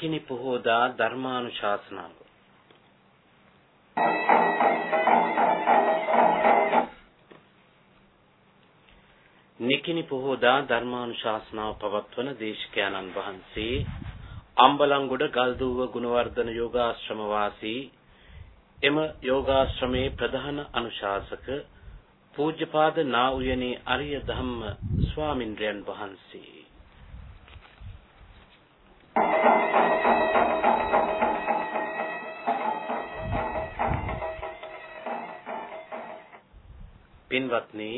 නිකිනි පොහෝදා ධර්මානුශාසනාව. නිකිනි පොහෝදා ධර්මානුශාසනාව පවත්වන දේශකයන්න් වහන්සේ අම්බලන්ගොඩ ගල්දුව ගුණවර්ධන යෝගාශ්‍රම වාසී එම යෝගාශ්‍රමේ ප්‍රධාන අනුශාසක පූජ්‍යපාද නා උයනේ අරිය ධම්ම ස්වාමින්ද්‍රයන් වහන්සේ. පින්වත්නි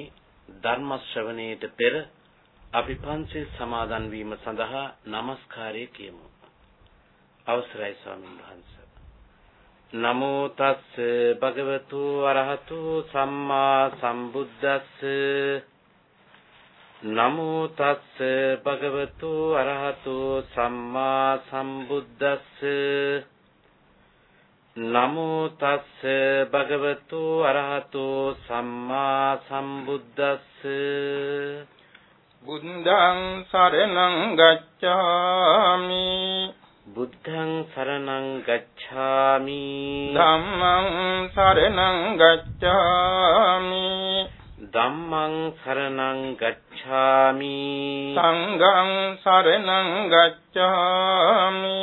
ධර්ම ශ්‍රවණයට පෙර අපි පන්සිල් සමාදන් වීම සඳහා নমස්කාරය කියමු. අවසරයි ස්වාමීන් වහන්සේ. නමෝ තස්ස භගවතු අරහතු සම්මා සම්බුද්දස්ස. නමෝ තස්ස භගවතු අරහතු සම්මා සම්බුද්දස්ස. නමෝ තස්ස භගවතු අරහතු සම්මා සම්බුද්දස්ස. බුද්ධං සරණං ගච්ඡාමි. බුද්ධං සරණං ගච්ඡාමි. ධම්මං සරණං ගච්ඡාමි. ධම්මං සරණං ගච්ඡාමි. සංඝං සරණං ගච්ඡාමි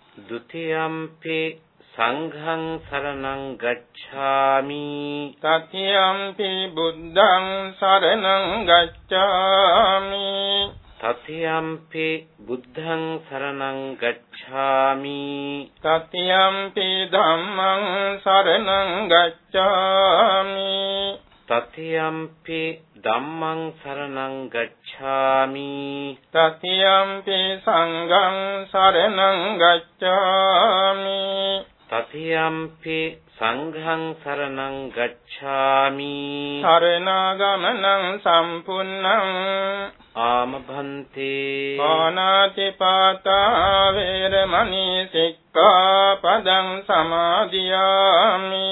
ဒ ුතියම්පි සංඝං සරණං ගච්ඡාමි තතියම්පි බුද්ධං සරණං ගච්ඡාමි තතියම්පි බුද්ධං සරණං ගච්ඡාමි තතියම්පි ධම්මං සරණං ගච්ඡාමි තතියම්පි ධම්මං සරණං ගච්ඡාමි. තතියම්පි සංඝං සරණං ගච්ඡාමි. තතියම්පි සංඝං සරණං ගච්ඡාමි. සරණාගමනං සම්පුන්නං ආමභන්තේ. පානාති පාතා වේරමණී සික්ඛාපදං සමාදියාමි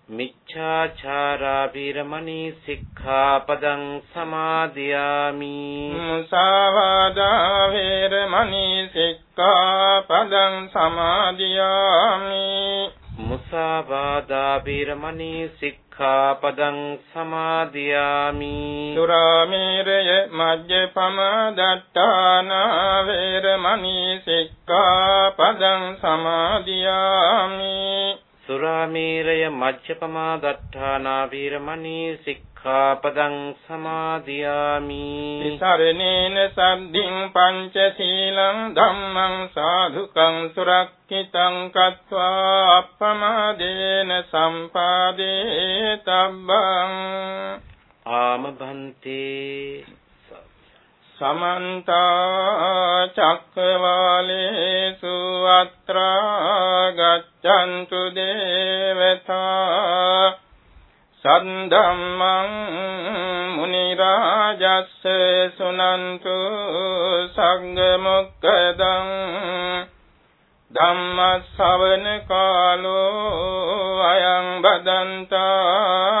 මිච්ඡාචාරා වීරමණී සික්ඛාපදං සමාදියාමි මුසාවාදා වේරමණී සික්ඛාපදං සමාදියාමි මුසාවාදා වීරමණී සික්ඛාපදං සමාදියාමි සුරාමේරය මජ්ජපම දට්ඨාන වේරමණී සික්ඛාපදං සමාදියාමි සුරාමේරය මජ්ජපමා දට්ඨානා වීරමණී සික්ඛාපදං සමාදියාමි. සරණේන සද්ධින් පංචශීලං ධම්මං සාධුකං සුරක්ඛිතං කତ୍වා අප්පමාදේන සම්පාදේ තබ්බං. ආමභන්තේ සමන්ත චක්කවාලේසු අත්‍රා ගච්ඡන්තු දේවතා සද්ධම්මං මුනි රාජස්ස සුනන්තු සංඝ මොක්කදං ධම්ම ශ්‍රවණ කාලෝ අයං බදන්තා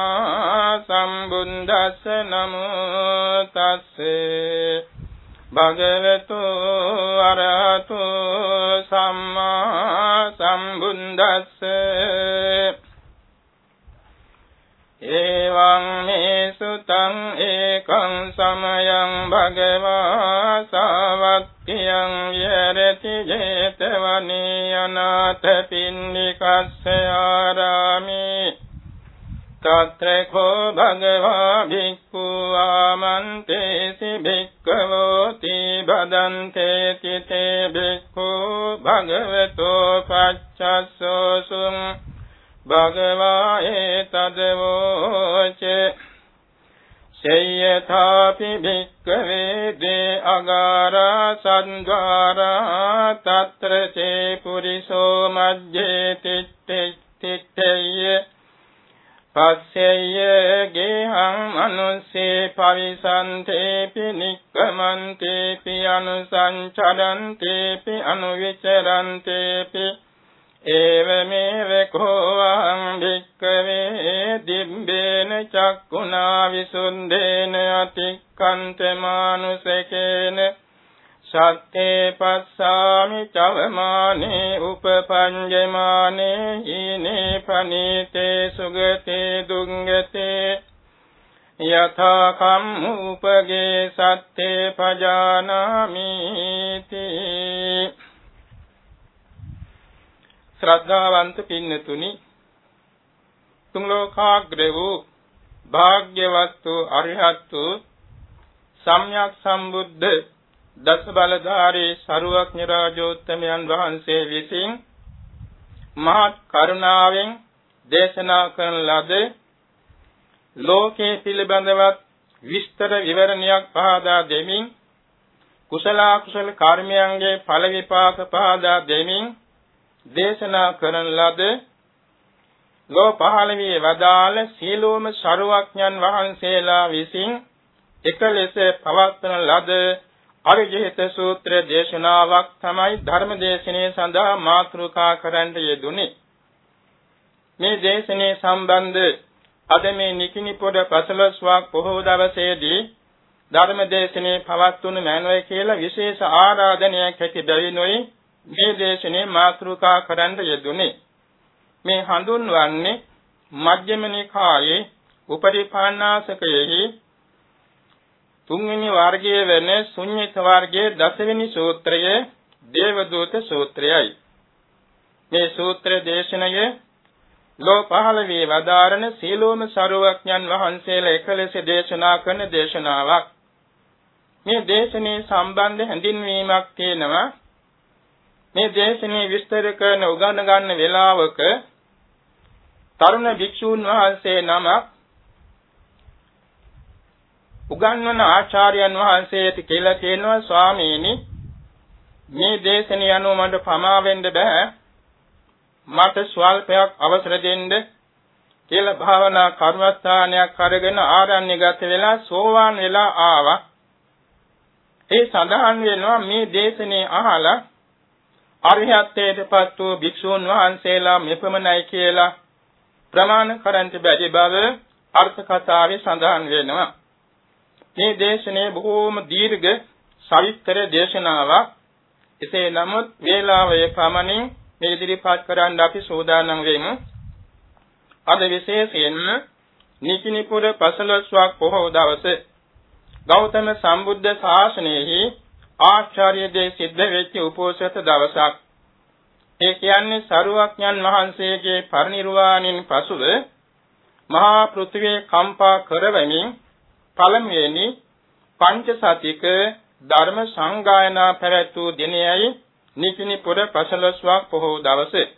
සම්බුද්දස්ස නමෝ තස්සේ භගවතු අරහතු සම්මා සම්බුද්දස්ස. එවං මේ සුතං ඒකං සමයං භගවා සාවක්ඛියං විහෙරති 제තවනී අනාථ පින්නිකස්ස ආරාමේ. තත්‍ර කෝ භගවා භික්ඛු ආමන්තේසි භික්ඛවෝති බදන්තේ තිතේ භික්ඛු භගවතෝ පච්චස්සෝසුං භගවා ඒතදවෝච සේයථාපි භික්ඛවේ දේ අගාරා සන්්වාරා తත්‍ර චේ පුරිසෝ මජ්ජේ තිත්තේය පස්සෙය ගේහං අනුස්සේ පවිසන්තේපි නික්කමන්තේපි අනුසංචරන්තේපි අනුවිචරන්තේපි ඒවමේව කෝවං භික්කවේ දිබ්බේන චක්කුණා විසුන්දේන අතික්කන්ත මානුසකේන සත්තේ පස්සාමි චවමානේ උපපංජමානේ හීනේ පනීතේ සුගතේ දුංගතේ යථා කම්මුපගේ සත්තේ පජානාමිති ශ්‍රද්ධාවන්ත පින්නතුනි තුන් ලෝකාග්‍ර වූ භාග්‍යවත් වූ අරිහත් වූ සම්්‍යක් සම්බුද්ධ දස බලධාරී සරුවක්ඥ රාජෝත්තමයන් වහන්සේ විසින් මහත් කරුණාවෙන් දේශනා කරන ලද ලෝකේ පිළිබඳවත් විස්තර විවරණයක් පහදා දෙමින් කුසල කුසල කර්මයන්ගේ ඵල විපාක පහදා දෙමින් දේශනා කරන ලද ලෝ පහළ වී වදාළ සීලෝම ශරුවඥන් වහන්සේලා විසින් එක ලෙස පවත්වන ලද අවිජිත සූත්‍ර දේශනාවක් තමයි ධර්ම දේශනේ සඳහා මාතෘකා කරන්න යෙදුනේ. මේ දේශනේ සම්බන්ධ අද මේ නිකිනි පොඩ පසළොස්වක් පොහොව දවසේදී ධර්ම දේශනේ පවත්වනු මැනවයි කියලා විශේෂ ආරාධනයක් ඇති බැවිනුයි මේ දේශනේ මාතෘකා කරන්න යෙදුනේ. මේ හඳුන්වන්නේ මජ්ක්‍ධිම නිකායේ උපරිපාණාසකයෙහි තුන්වෙනි වර්ගයේ වෙන ශුන්්‍යත වර්ගයේ දසවෙනි සූත්‍රය දේවදූත සූත්‍රයයි. මේ සූත්‍ර දේශනය ලෝ පහළ වේ වදාරණ සීලෝම සරුවඥන් වහන්සේලා එකලෙස දේශනා කරන දේශනාවක්. මේ දේශනේ සම්බන්ධ හැඳින්වීමක් තියෙනවා. මේ දේශනේ විස්තර කරන උගන ගන්න වේලාවක තරුණ භික්ෂූන් වහන්සේ නමක් උගන්වන ආචාර්යයන් වහන්සේට කියලා කියනවා ස්වාමීනි මේ දේශනේ අනුව මට පමා වෙන්න බෑ මට ස්වල්පයක් අවසර දෙන්න කියලා භාවනා කර්මස්ථානයක් අරගෙන ආරණ්‍යගත වෙලා සෝවාන් වෙලා ආවා ඒ සඳහන් වෙනවා මේ දේශනේ අහලා අරිහත්ත්වයටපත් වූ භික්ෂූන් වහන්සේලා මෙපමණයි කියලා ප්‍රමාණ කරන්ට බැරි බව අර්ථ කතාවේ සඳහන් වෙනවා. මේ දේශනේ බොහෝම දීර්ඝ සවිස්තර දේශනාවක්. එසේ නමුත් වේලාවේ පමණින් මේ ඉදිරිපත් කරන්න අපි සූදානම් වෙමු. අද විශේෂයෙන්ම නිකිනිපුර පසළොස්වක් පොහොව දවසේ ගෞතම සම්බුද්ධ ශාසනයෙහි ආචාර්ය දේ සිද්ධ වෙච්ච උපෝසත දවසක්. ඒ කියන්නේ සරුවක්ඥන් වහන්සේගේ පරිනිර්වාණයෙන් පසුව මහා පෘථිවිය කම්පා කරවමින් පළමුවෙනි පංචසතික ධර්ම සංගායනා පැවැත්වූ දිනයයි නිකිනි පුර පසළොස්වක් පොහොව දවසේ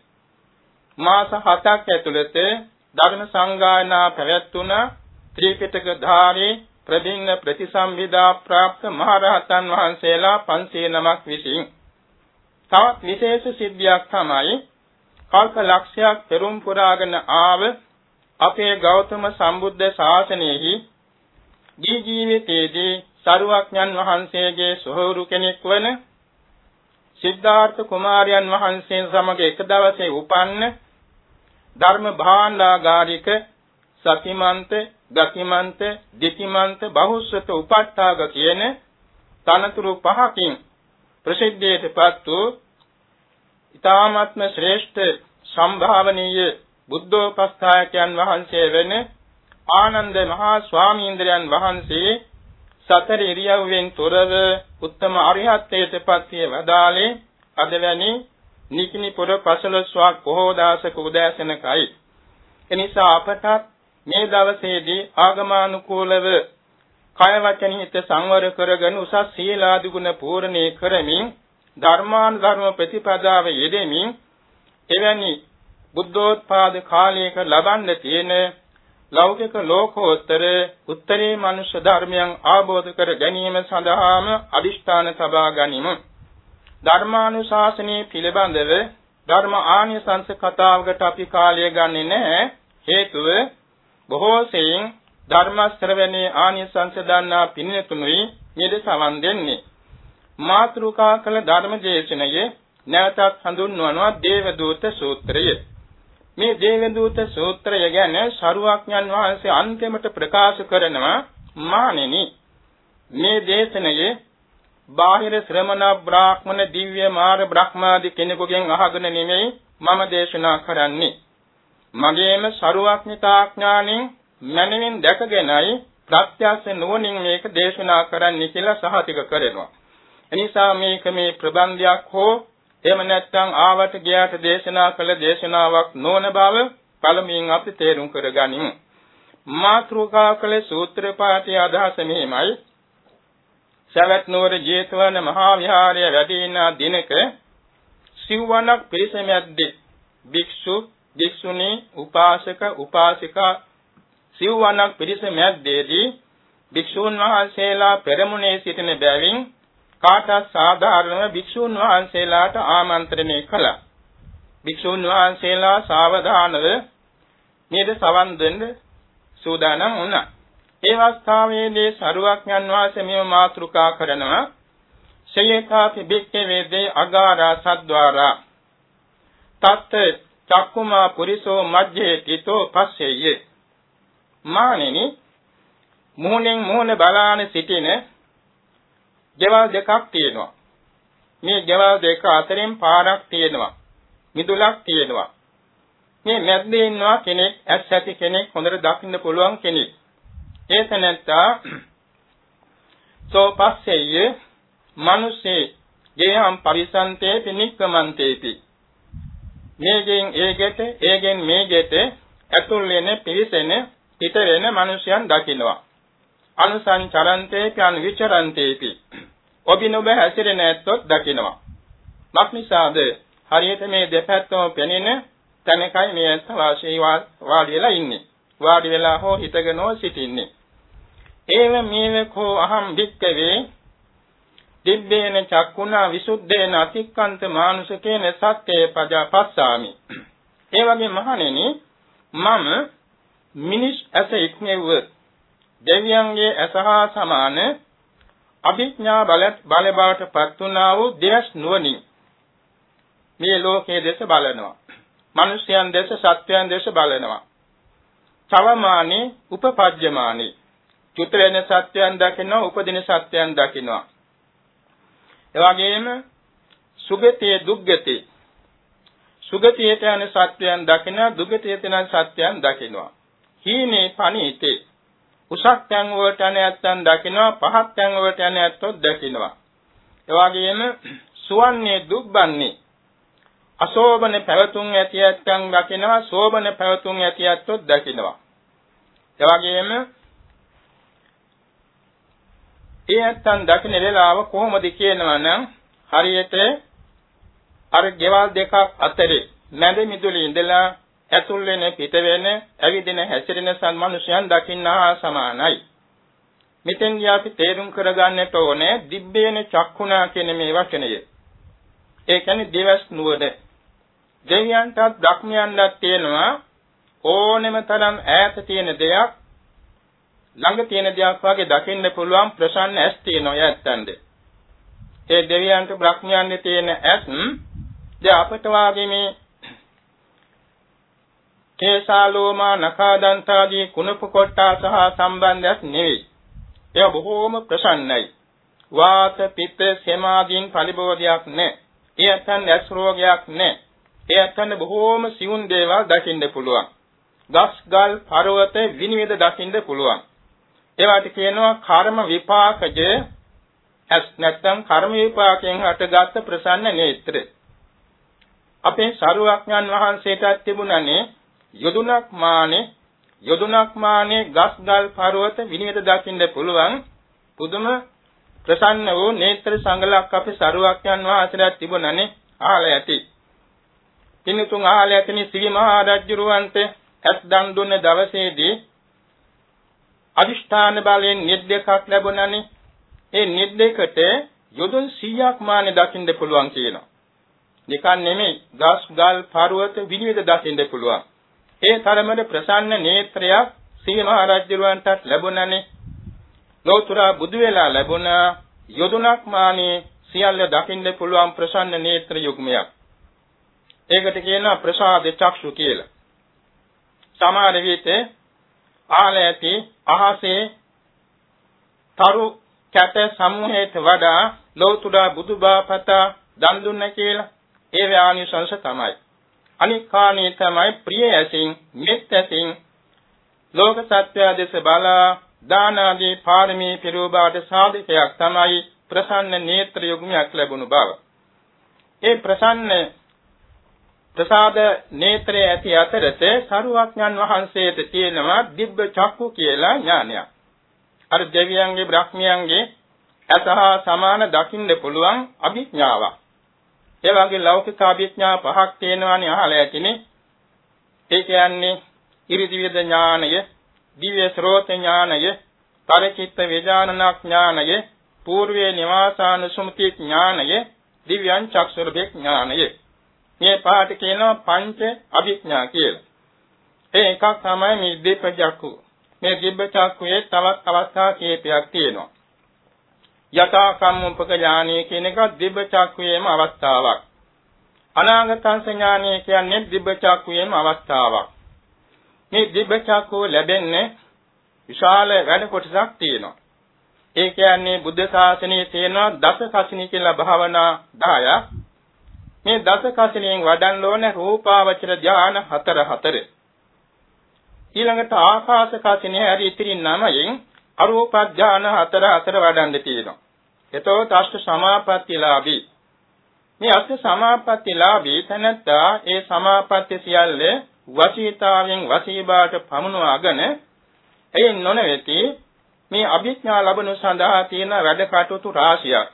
මාස 7ක් ඇතුළත ධර්ම සංගායනා පැවැත්වුණ ත්‍රිපිටක ධාරී ප්‍රදින්න ප්‍රතිසම්විදා પ્રાપ્ત මහරහතන් වහන්සේලා 500 නමක් විසින් තවත් විශේෂ සිද්ධියක් තමයි කල්ප ලක්ෂයක් පෙරම් පුරාගෙන ආව අපේ ගෞතම සම්බුද්ධ ශාසනයෙහි දී ජීවිතයේදී සරුවක්ඥන් වහන්සේගේ සොහොරු කෙනෙක් වන සිද්ධාර්ථ කුමාරයන් වහන්සේ සමග එක දවසේ උපන්න ධර්ම භාණ්ඩාගාරික සතිමන්ත, ගතිමන්ත, දිතිමන්ත, බහුශ්‍රත උපට්ඨාග කියන තනතුරු පහකින් ප්‍රසිද්ධියටපත් වූ ඊ타ත්ම ශ්‍රේෂ්ඨ සම්භාවනීය බුද්ධෝපස්ථායකයන් වහන්සේ වෙන ආනන්ද මහා ස්වාමීන්ද්‍රයන් වහන්සේ සතර ඉරියව්වෙන් තොරව උත්තම අරිහත්ත්වයට පත්විය වදාලේ අද වැනි නිකිනි පුර පසළොස්වක් බොහෝ දාසක උදෑසනකයි. එනිසා අපට මේ දවසේදී ආගමානුකූලව කය වචන හිත සංවර කරගෙන උසස් සීලාදි ගුණ පූර්ණේ කරමින් ධර්මාන් ධර්ම ප්‍රතිපදාව යෙදෙමින් එවැනි බුද්ධෝත්පාද කාලයක ලබන්න තියෙන ලෞකික ලෝකෝත්තර උත්තරී මනුෂ්‍ය ධර්මයන් ආબોධ කර ගැනීම සඳහාම අදිෂ්ඨාන සබා ගනිමු. ධර්මානුශාසනයේ පිළිබඳව ධර්ම ආනිසංස කතාවකට අපි කාලය ගන්නෙ නැහැ. හේතුව බොහෝ සෙයින් ධර්ම ශ්‍රවණේ ආනිසංස දන්නා පින්තුනුයි මෙද සමන් දෙන්නේ. මාත්‍රුකා කළ ධර්ම දේශනයේ නැවතත් හඳුන්වනවා දේවදූත සූත්‍රය. මේ දේවදූත සූත්‍රය ගැන ශරුවක්ඥන් වහන්සේ අන්තිමට ප්‍රකාශ කරනවා මානෙනි මේ දේශනයේ බාහිර ශ්‍රමණ බ්‍රාහ්මණ දිව්‍ය මාර බ්‍රහ්මාදී කෙනෙකුගෙන් අහගෙන නෙමෙයි මම දේශනා කරන්නේ මගේම ශරුවක්ඥතාඥාණයෙන් මනමින් දැකගෙනයි ප්‍රත්‍යක්ෂ නුවණින් මේක දේශනා කරන්න කියලා සහතික කරනවා. එනිසා මේක මේ ප්‍රබන්ධයක් හෝ එහෙම නැත්නම් ආවට ගියාට දේශනා කළ දේශනාවක් නොවන බව පළමුවෙන් අපි තේරුම් කරගනිමු. මාත්‍රුකා කළ සූත්‍ර පාඨයේ අදහස මෙහිමයි. සවැත් නුවර ජේතවන මහා විහාරයේ වැඩ ඉන දිනක සිව්වණක් පිරිස මැද්දේ භික්ෂු භික්ෂුණී උපාසක උපාසිකා සිව්වණක් පිරිස මැද්දේදී භික්ෂූන් වහන්සේලා පෙරමුණේ සිටින බැවින් කාටත් සාධාරණව භික්ෂූන් වහන්සේලාට ආමන්ත්‍රණය කළා. භික්ෂූන් වහන්සේලා සාවධානව නේද සවන් දෙන්න සූදානම් වුණා. ඒ අවස්ථාවේදී සරුවක්ඥන් වහන්සේ මෙව මාතෘකා කරනවා සයේකාපි භික්ඛවේ දේ අගාරා සද්්වාරා තත් චක්කුමා පුරිසෝ මජ්ජේ තිතෝ පස්සෙය්‍ය මානෙනි මුහුණෙන් මුහුණ බලාන සිටින ගෙවල් දෙකක් තියෙනවා. මේ ගෙවල් දෙක අතරින් පාරක් තියෙනවා. මිදුලක් තියෙනවා. මේ මැද්දේ ඉන්නවා කෙනෙක් ඇස් ඇති කෙනෙක් හොඳට දකින්න පුළුවන් කෙනෙක්. ඒ තැනත්තා සෝපස්සෙය මිනිස්සේ ගේහම් පරිසන්තේ පිනික්කමන්තේපි. මේගෙන් ඒගෙට ඒගෙන් මේගෙට ඇතුල් වෙන පිරිසෙන පිට වෙන මිනිසයන් දකින්නවා. අනුසංචරන්තේපි අනුවිචරන්තේපි ඔබිනොබ හැසිරෙන ඇත්තොත් දකිනවා. මක්නිසාද හරියට මේ දෙපැත්තම පෙනෙන තැනකයි මේ ඇත්ත වාසී වාඩි වෙලා ඉන්නේ. වාඩි වෙලා හෝ හිටගෙන සිටින්නේ. ඒව මේවකෝ අහම් වික්කවේ දිබ්බේන චක්කුණා විසුද්ධේන අතික්කන්ත මානුෂකේන සත්‍යේ පජා පස්සාමි ඒ වගේ මහණෙනි මම මිනිස් ඇස ඉක්මෙව්ව දෙවියන්ගේ ඇසහා සමාන අභිඥා බල බල බවට පත් වුණා වූ දෙවස් නුවණින් මේ ලෝකයේ දෙස බලනවා. මිනිසයන් දෙස සත්වයන් දෙස බලනවා. චවමානේ උපපජ්ජමානේ චුත වෙන සත්‍යයන් දකිනවා උපදින සත්‍යයන් දකිනවා. එවැගේම සුගතිය දුග්ගති සුගතියට යන සත්‍යයන් දකිනවා දුගතියට යන සත්‍යයන් දකිනවා. හීනේ පණීතේ උසස් තැන් වලට යන ඇත්තන් දකිනවා පහත් තැන් වලට යන ඇත්තොත් දකිනවා. ඒ වගේම සුවන්නේ දුක්බන්නේ. අශෝභන පැවතුම් ඇති ඇත්තන් දකිනවා ශෝභන පැවතුම් ඇති ඇත්තොත් දකිනවා. ඒ වගේම ඒ ඇත්තන් දකින වෙලාව කොහොමද කියනවා නම් හරියට අර ගෙවල් දෙකක් අතරේ මැද මිදුලේ ඉඳලා ඇතුල් වෙන පිට වෙන ඇවිදින හැසිරෙන සම්මනුෂයන් දකින්නා සමානයි. මෙතෙන්දී අපි තේරුම් කරගන්නට ඕනේ දිබ්බේන චක්කුණා කියන මේ වචනය. ඒ කියන්නේ දෙවස් නුවණ. දෙවියන්ටත් ධක්මයන්ටත් තියෙනවා ඕනෙම තරම් ඈත තියෙන දෙයක් ළඟ තියෙන දෙයක් වගේ දකින්න පුළුවන් ප්‍රසන්න ඇස් තියෙනවා යැත්තන්ද. ඒ දෙවියන්ට බ්‍රහ්මයන්ට තියෙන ඇස් දැන් අපට වාගේ මේ කේසාලෝමා නඛාදන්තාදී කුණප කොට්ටා සහ සම්බන්ධයක් නෙවෙයි. ඒ බොහෝම ප්‍රසන්නයි. වාත පිත්ත සමාදීන් පරිබෝධයක් නැහැ. ඒ අතන් ඇස් රෝගයක් නැහැ. ඒ අතන් බොහෝම සිවුන් දේවල් දකින්න පුළුවන්. ගස් ගල් පර්වත විනිවිද දකින්න පුළුවන්. ඒවට කියනවා කර්ම විපාකජ ඇස් නැත්නම් කර්ම විපාකයෙන් හටගත් ප්‍රසන්න නේත්‍ර. අපේ සරුවක්ඥන් වහන්සේටත් තිබුණනේ යොදුනක් මානේ යොදුනක් මානේ ගස් ගල් පර්වත විනිවිද දකින්න පුළුවන් පුදුම ප්‍රසන්න වූ නේත්‍ර සංගලක් අපේ සරුවක්ඥන් වහන්සේට තිබුණනේ අහලා ඇති. පින්තුන් අහලා ඇතිනි සිවි මහා රජුරවන්ට ඇස් දන් දුන්න දවසේදී අදිෂ්ඨාන බලයෙන් නිද්දකක් ලැබුණනේ. ඒ නිද්දකට යොදුන් 100ක් මානේ දකින්න පුළුවන් කියනවා. නිකන් නෙමෙයි ගස් ගල් පර්වත විනිවිද දකින්න පුළුවන්. ඒ තරමට ප්‍රසන්න නේත්‍රයක් සිවි මහා රජුරවන්ටත් ලැබුණනේ. ලෝතුරා බුදු වෙලා ලැබුණ යොදුනක් මානේ සියල්ල දකින්න පුළුවන් ප්‍රසන්න නේත්‍ර යුග්මයක්. ඒකට කියනවා ප්‍රසාද චක්ෂු කියලා. සමහර විට ආල ඇති අහසේ තරු කැට සමූහයට වඩා ලෝතුරා බුදුබාපත දන් දුන්න කියලා ඒ ව්‍යානිසංශ තමයි. අනික් කාණේ තමයි ප්‍රිය ඇසින් මෙත් ඇසින් ලෝක සත්‍ය දෙස බලා දාන ආදී පාරමී පිරෝබාට සාධකයක් තමයි ප්‍රසන්න නේත්‍ර යොග්මයක් ලැබුණු බව. ඒ ප්‍රසන්න ප්‍රසාද නේත්‍රය ඇති අතරත සරුවඥන් වහන්සේට තියෙනවා දිබ්බ චක්කු කියලා ඥානයක්. අර දෙවියන්ගේ බ්‍රහ්මියන්ගේ අසහා සමාන දකින්න පුළුවන් අභිඥාවක්. ඒ වගේ ලෞකික අභිඥා පහක් තියෙනවානේ අහලා ඇතිනේ. ඒ කියන්නේ ඉරිදිවිද ඥානය, දිව්‍ය ශ්‍රෝත ඥානය, පරිචිත්ත වේජානනා ඥානය, పూర్වේ නිවාසානුසුමති ඥානය, දිව්‍යං චක්ෂුරභේ ඥානය. මේ පාට කියනවා පංච අභිඥා කියලා. ඒ එකක් තමයි මේ දීප චක්කු. මේ දිබ්බ චක්කුවේ තවත් අවස්ථා කීපයක් තියෙනවා. යථා කම්මුපක ඥානය කියන එක දිබ්බ චක්කුවේම අවස්ථාවක්. අනාගතං ඥානය කියන්නේ දිබ්බ චක්කුවේම අවස්ථාවක්. මේ දිබ්බ චක්කුව ලැබෙන්නේ විශාල වැඩ කොටසක් තියෙනවා. ඒ කියන්නේ බුද්ධ ශාසනයේ තියෙන දස කසිනී කියලා භාවනා 10ක්. මේ දස කසිනියෙන් වඩන්න ඕනේ රූපාවචර ධාන හතර හතර. ඊළඟට ආකාශ කසිනිය හරි ඉතිරි නමයෙන් අරූප ධාන හතර හතර වඩන්න තියෙනවා. එතකොට අෂ්ට සමාපත්තිලාභී. මේ අෂ්ට සමාපත්තිලාභී තනත්තා ඒ සමාපත්තිය සියල්ල වශීතාවෙන් වශීබාට පමුණවාගෙන එයින් නොනවෙති මේ අභිඥා ලැබුණු සඳහා තියෙන වැඩ කටයුතු රාශියක්.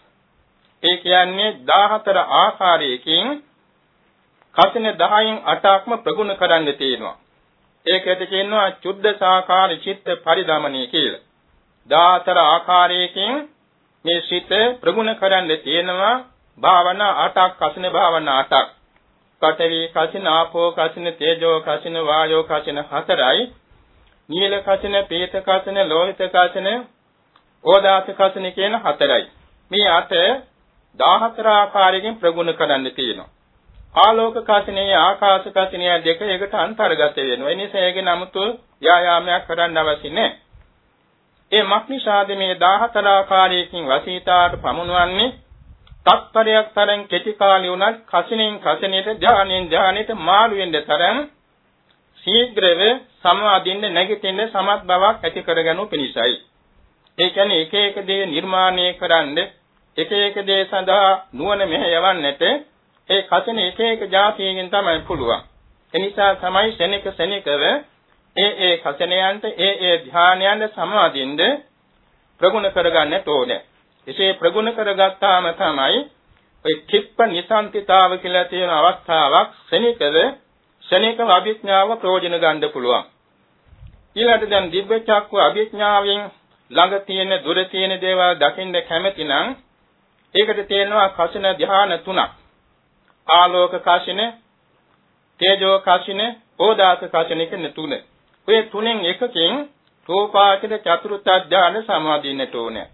ඒ කියන්නේ 14 ආකාරයකින් කසින 10න් 8ක්ම ප්‍රගුණ කරන්න තියෙනවා. ඒකට කියනවා චුද්ධ සාකාර චිත්ත පරිදමණය කියලා. 14 ආකාරයකින් මේ සිත ප්‍රගුණ කරන්න තියෙනවා භාවනා 8ක් කසින භාවනා 8ක්. පඨවි කසින ආපෝ කසින තේජෝ කසින වායෝ කසින හතරයි. නීල කසින පීත කසින ලෝහිත කසින ඕදාස කසින කියන හතරයි. මේ අට 14 ආකාරයකින් ප්‍රගුණ කරන්න තියෙනවා. ආලෝක කසිනේ ආකාශ කසිනේ දෙක එකට අන්තර්ගත වෙනවා. ඒ නිසා ඒකේ නමුතු ව්‍යායාමයක් කරන්න අවශ්‍ය නැහැ. ඒ මක්නිසාද මේ 14 ආකාරයකින් වසීතාට පමුණවන්නේ තත්පරයක් තරම් කෙටි කාලේ උනත් කසිනෙන් කසිනේට ධානයෙන් ධානයට මාරු වෙන්න තරම් ශීඝ්‍රව සමාදින්න නැගිටින්න සමත් බවක් ඇති කරගනු පිණිසයි. ඒ කියන්නේ එක එක දේ නිර්මාණය කරන්නේ එක එක දේ සඳහා නුවණ මෙහෙයවන්නට ඒ කසින එක එක જાතියකින් තමයි පුළුවන්. එනිසා තමයි ශනික ශනිකව ඒ ඒ කසනයන්ට ඒ ඒ ධානයන්ට සමාදින්ද ප්‍රගුණ කරගන්නට ඕනේ. එසේ ප්‍රගුණ කරගත්තාම තමයි ඔය කිප්ප නිසන්තිතාව කියලා තියෙන අවස්ථාවක් ශනිකව ශනික අභිඥාව ප්‍රයෝජන ගන්න පුළුවන්. ඊළඟට දැන් දිබ්බ චක්ක අභිඥාවෙන් ළඟ තියෙන දුර තියෙන දේවල් දකින්න කැමති නම් ඒකට තියෙනවා කසින ධ්‍යාන තුනක්. ආලෝක කසින, තේජෝ කසින, ඕදාස කසින කියන තුන. ඔය තුනෙන් එකකින් රූපාචර චතුර්ථ ධ්‍යාන සමාදින්නට ඕනේ.